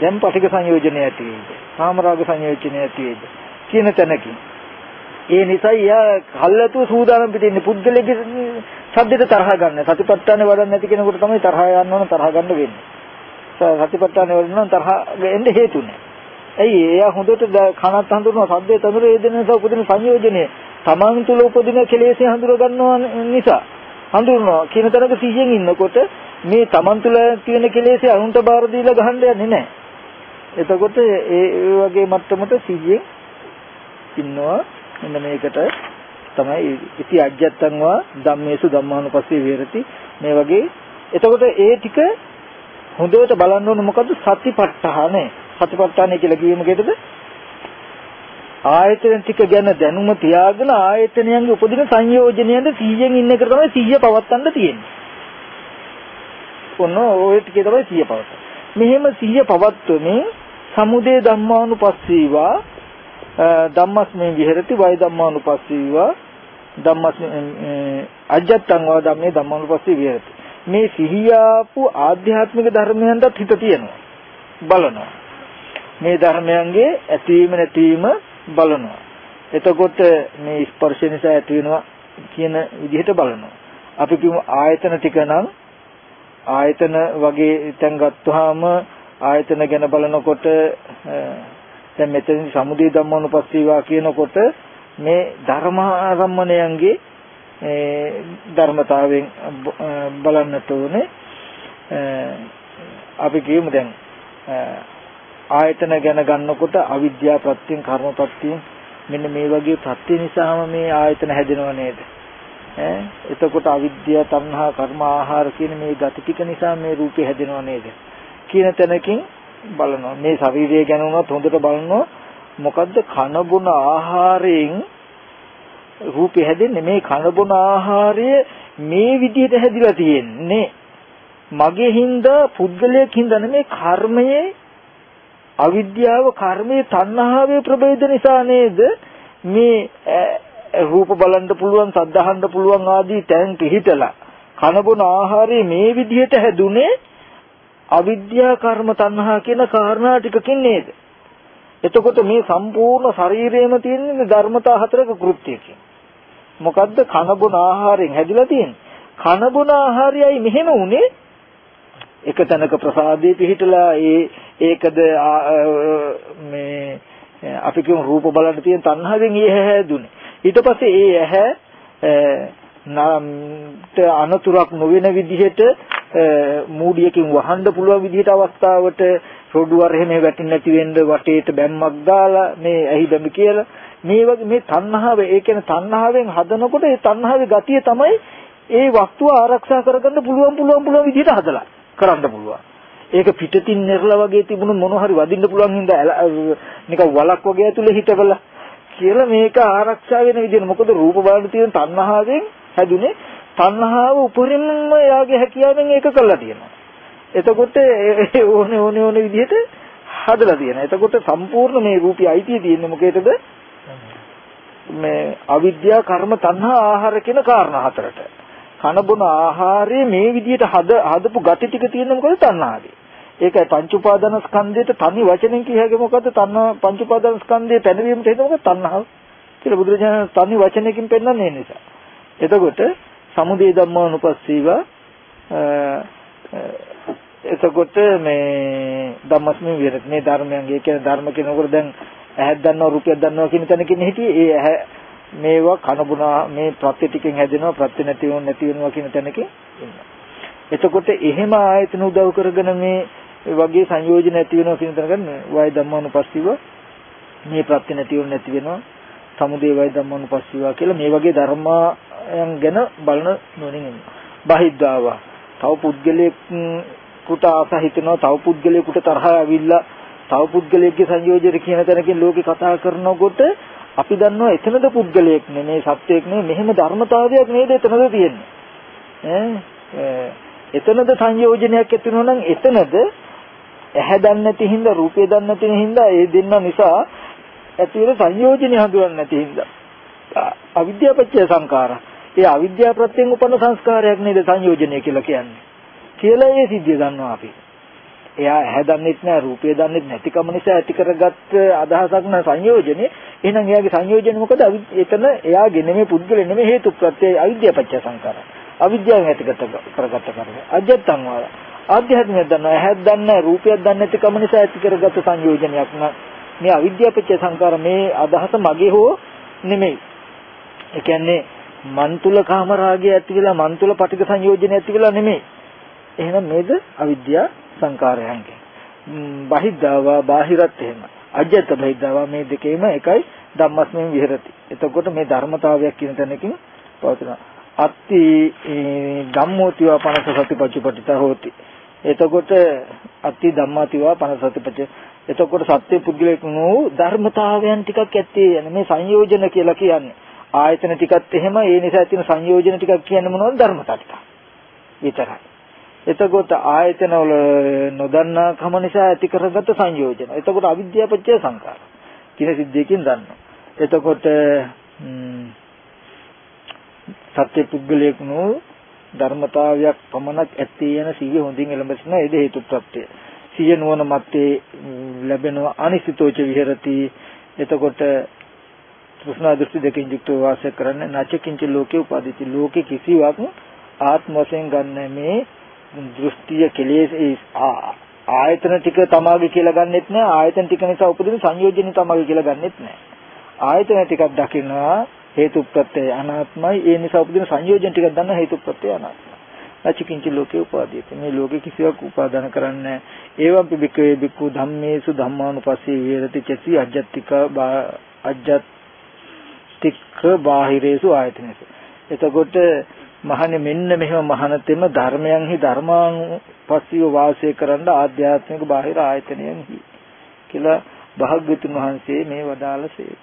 දැන් පටික සංයෝජනය ඇති වෙයිද? කාමරාග සංයෝජනය ඇති වෙයිද? කියන තැනකින්. ඒ නිසා යා කල්ලාතු සූදානම් පිටින්නේ පුද්ගලයේ සද්දෙට තරහ ගන්න. සතිපට්ඨානේ වඩන්නේ නැති කෙනෙකුට තමයි තරහ යන්න ඕන තරහ ගන්න වෙන්නේ. සතිපට්ඨානේ වඩන තරහ වෙන්න හේතු නැහැ. ඇයි එයා හොඳට කනත් හඳුනන සද්දේ තඳුර ඒ දෙන නිසා උපදින සංයෝජනය තමන් තුළ උපදින කෙලෙස්ය හඳුර ගන්නවා නිසා හඳුනනවා කියන තරක 100න් ඉන්නකොට මේ තමන් තුළ තියෙන කෙලෙස්ය අනුන්ට බාර දීලා ගහන්න යන්නේ නැහැ. එතකොට ඒ වගේ මට්ටමට 100න් ඉන්නවා මෙන්න මේකට තමයි ඉති අජ්ජත්තංවා ධම්මේසු ධම්මානුපස්සී විහෙරති මේ වගේ එතකොට ඒ ටික හොඳට බලන්න ඕනේ මොකද්ද සතිපට්ඨානේ සතිපට්ඨානේ කියලා කියෙම කේතද ආයතන ටික ගැන දැනුම තියාගෙන ආයතනයන්ගේ උපදින සංයෝජනයන්ද 100න් ඉන්න එක තමයි 100 පවත්තන්න තියෙන්නේ. ඔන්න ඔය ටිකේ තමයි 100 පවත්තන. මෙහෙම 100 පවත්වමින් සමුදේ ධම්මානුපස්සීවා ධම්මස්මේ විහෙරති වය ධම්මානුපස්සීවා ධම්මස්මේ අජත්තං වා ධම්මේ ධම්මානුපස්සී විහෙරති. මේ සිහියාපු ආධ්‍යාත්මික ධර්මයන්ටත් හිත තියෙනවා. බලනවා. මේ ධර්මයන්ගේ ඇතිවීම නැතිවීම බලනවා. එතකොට මේ ස්පර්ශ නිසා ඇති වෙනවා කියන විදිහට බලනවා. අපි කියමු ආයතන ටික නම් ආයතන වගේ තැන් ගත්තාම ආයතන ගැන බලනකොට දැන් මෙතන සමුදය ධම්මෝනුපස්සීවා කියනකොට මේ ධර්මාරම්මණයන්ගේ ධර්මතාවයෙන් බලන්නට ඕනේ. අපි කියමු දැන් ආයතන ගැන ගන්නකොට අවිද්‍යා ප්‍රත්‍යයෙන් කර්ම ප්‍රත්‍යයෙන් මෙන්න මේ වගේ ප්‍රත්‍ය නිසාම මේ ආයතන හැදෙනව නේද? ඈ? එතකොට අවිද්‍යාව තණ්හා කර්ම ආහාර කියන මේ ගති ටික නිසා මේ රූපේ හැදෙනව නේද? කියන තැනකින් බලනවා. මේ ශරීරය ගැන උනත් හොඳට බලනවා. මොකද්ද? කන බොන ආහාරයෙන් රූපේ හැදෙන්නේ. මේ කන බොන ආහාරය මේ විදිහට හැදිලා තියෙන්නේ. මගේ හින්දා පුද්ගලයෙක් හින්දා නෙමේ කර්මයේ අවිද්‍යාව කර්මයේ තණ්හාවේ ප්‍රභේද නිසා නේද? මේ රූප බලන්න පුළුවන් සද්ධාහන්න පුළුවන් ආදී තැන් පිහිටලා කනබුන ආහාරයේ මේ විදිහට හැදුනේ අවිද්‍යා කර්ම තණ්හා කියන කාරණා ටිකකින් නේද? එතකොට මේ සම්පූර්ණ ශරීරයේම තියෙන ධර්මතා හතරක කෘත්‍යකින් මොකද්ද? කනබුන ආහාරයෙන් හැදිලා තියෙන්නේ. කනබුන ආහාරයයි මෙහෙම උනේ එක තැනක ප්‍රසාදයේ පිහිටලා ඒ ඒකද මේ අපි කියමු රූප බලන්න තියෙන තණ්හාවෙන් ඒ ඇහැ හැදුනේ. ඊට පස්සේ ඒ ඇහැ නම්ට අනතුරක් නොවන විදිහට මූඩියකින් වහන්න පුළුවන් විදිහට අවස්ථාවට රොඩුවර එහෙම වැටෙන්නේ නැති වෙන්න වටේට බැම්මක් දාලා මේ ඇහි බැමි කියලා මේ වගේ මේ තණ්හාව ඒ කියන්නේ තණ්හාවෙන් හදනකොට ඒ තණ්හාවේ ගතිය තමයි ඒ වස්තුව ආරක්ෂා කරගන්න පුළුවන් පුළුවන් පුළුවන් විදිහට හදලා කරන්න පුළුවන්. ඒක පිටතින් නිර්ලා වගේ තිබුණු මොන හරි වදින්න පුළුවන් හින්දා නිකන් වලක් වගේ ඇතුලේ හිටවලා කියලා මේක ආරක්ෂා වෙන විදිහට මොකද රූප බලන තියෙන තණ්හාවෙන් හැදුනේ තණ්හාව උපරිමම යාගේ හැකියාවෙන් ඒක කළා තියෙනවා. එතකොට ඕනේ ඕනේ ඕනේ විදිහට හදලා තියෙනවා. එතකොට සම්පූර්ණ මේ රූපي අයිතිය තියෙන්නේ මොකේද? මේ අවිද්‍යා කර්ම තණ්හා ආහාර කියන කාරණා හතරට. කන බොන ආහාරයේ මේ විදිහට හද හදපු gati ටික තියෙන මොකද තණ්හාවේ. ඒකයි පංච උපාදාන ස්කන්ධයට තනි වචනෙන් කියහගේ මොකද්ද තණ්හා පංච උපාදාන ස්කන්ධයේ පැනවීමට හේතුව මොකද තණ්හාව කියලා බුදුරජාණන් තනි වචනයකින් පෙන්නන්නේ නිසා. එතකොට සමුදය ධම්මානුපස්සීව එතකොට මේ ධම්මස්මි විරත් මේ ධර්මයන්ගේ කියන ධර්ම කෙනෙකුට දැන් ඇහක් දන්නවා රුපියක් දන්නවා කියන තැනකින් හිටියේ ඒ ඇහැ මේවා කනබුනා මේ ප්‍රත්‍ය ටිකෙන් හැදෙනවා ප්‍රත්‍ය නැති වුණ නැති වෙනවා කියන තැනකින් ඉන්නවා. එතකොට එහෙම ආයතන උදව් කරගෙන මේ වගේ සංයෝජන ඇති වෙනවා කියන තැනකින් වය ධම්මානුපස්සීව මේ ප්‍රත්‍ය නැති වුණ නැති වෙනවා. සමුදේ වය ධම්මානුපස්සීව කියලා මේ වගේ ධර්මයන් ගැන බලන නොනින් ඉන්නවා. බහිද්ධාව. තව පුද්ගලයෙකුට ආස හිතෙනවා තව පුද්ගලයෙකුට තරහ ඇවිල්ලා තව පුද්ගලයෙක්ගේ සංයෝජන කියන තැනකින් ලෝකේ කතා කරනකොට අපි දන්නවා එතනද පුද්ගලයෙක් නෙමේ සත්වයක් නෙමේ මෙහෙම ධර්මතාවයක් නේද එතනද තියෙන්නේ? ඈ? එතනද සංයෝජනයක් ඇති වෙනවා නම් එතනද ඇහැ දන්නේ නැති හින්දා රූපය දන්නේ නැති හින්දා ඒ දෙන්න නිසා ඇති වෙන සංයෝජනය හඳුනන්නේ නැති හින්දා. අවිද්‍යාපච්චය සංඛාර. ඒ අවිද්‍යාව ප්‍රත්‍යයෙන් උපන්න සංස්කාරයක් නේද සංයෝජනය කියලා කියන්නේ. කියලා ඒ සිද්ධිය දන්නවා අපි. එයා ඇහැ දන්නෙත් නැහැ රූපය දන්නෙත් නැතිකම නිසා ඇති කරගත්ත අදහසක් න සංයෝජනේ. එහෙනම් එයාගේ සංයෝජනේ මොකද? එතන එයාගේ නෙමෙයි පුද්ගලෙ නෙමෙයි හේතු ප්‍රත්‍යය අවිද්‍යාව පත්‍ය සංකාර අවිද්‍යාවෙන් ඇතිගත කරගත්ත කරන්නේ අජත්තං වාල ආධ්‍යාත්මයක් දන්නවා. ඇහක් දන්නේ රූපයක් දන්නේ නැතිකම නිසා ඇති කරගත්ත සංයෝජනයක් න. මේ අවිද්‍යාව පත්‍ය සංකාර මේ අදහස මගේ හෝ නෙමෙයි. ඒ කියන්නේ මන්තුල කාමරාගය ඇති වෙලා මන්තුල පටික සංයෝජනය ඇති වෙලා නෙමෙයි. එහෙනම් මේද අවිද්‍යාව සංකාරයන්ගෙන්. බහිද්ධාවා බාහිරත් එහෙම. අජ්‍යත බහිද්ධාවා මේ දෙකේම එකයි ධම්මස්මෙන් විහෙරති. එතකොට මේ ධර්මතාවයක් කියන තැනකින් පවතිනවා. අත්ති ධම්මෝතිවා පනස සතිපච්චපටිත හෝති. එතකොට අත්ති ධම්මාතිවා පනස සතිපච්ච එතකොට සත්‍ය පුද්ගලෙක් නෝ ධර්මතාවයන් ටිකක් ඇත්තේ යන මේ සංයෝජන කියලා කියන්නේ. ආයතන ටිකත් එහෙම ඒ නිසා තියෙන සංයෝජන ටිකක් කියන්නේ මොනවද ධර්මතා ටික විතරයි එතකොට ආයතන වල නොදන්නා කම නිසා ඇති කරගත්ත සංයෝජන. එතකොට අවිද්‍යාව පත්‍ය සංකාර. කින සිද්ධියකින් දන්නවා. එතකොට සත්‍ය පුද්ගලයෙක් නෝ ධර්මතාවයක් පමණක් ඇත්තේ යන සිහිය හොඳින් එළඹෙන ඒ හේතු ප්‍රත්‍යය. සිහිය නුවණ මැත්තේ ලැබෙන අනිසිතෝච විහෙරති. එතකොට තෘෂ්ණා දෘෂ්ටි දෙකෙන් යුක්තව වාසය කරන්නේ නැචකින්ච ලෝකේ උපාදිත ලෝකේ කිසිවක් ආත්ම වශයෙන් ගන්න මේ දෘෂ්ටිය කෙලෙස් ආයතන ටික තමාගේ කියලා ගන්නෙත් නෑ. ආයතන ටික නිසා උපදින සංයෝජන තමාගේ කියලා ගන්නෙත් නෑ. ආයතන ටිකක් දකිනවා හේතුප්‍රත්‍යය අනාත්මයි. ඒ නිසා උපදින සංයෝජන ටිකක් දන්න හේතුප්‍රත්‍යය අනාත්මයි. අචිකින්ච ලෝකේ උපාදීත. මේ ලෝකේ කිසිවක් උපාදාන කරන්නේ ඒවම් පිබිකේ බිකු ධම්මේසු ධම්මානුපස්සී විහෙරති චති අජ්ජත්තික අජ්ජත්තික බාහිරේසු ආයතනේසු එතකොට මහන්නේ මෙන්න මෙහෙම මහානතෙම ධර්මයන්හි ධර්මානුපස්සීව වාසය කරන්න ආධ්‍යාත්මික බාහිර ආයතනයන්හි කියලා භාග්‍යතුන් වහන්සේ මේ වදාළසේ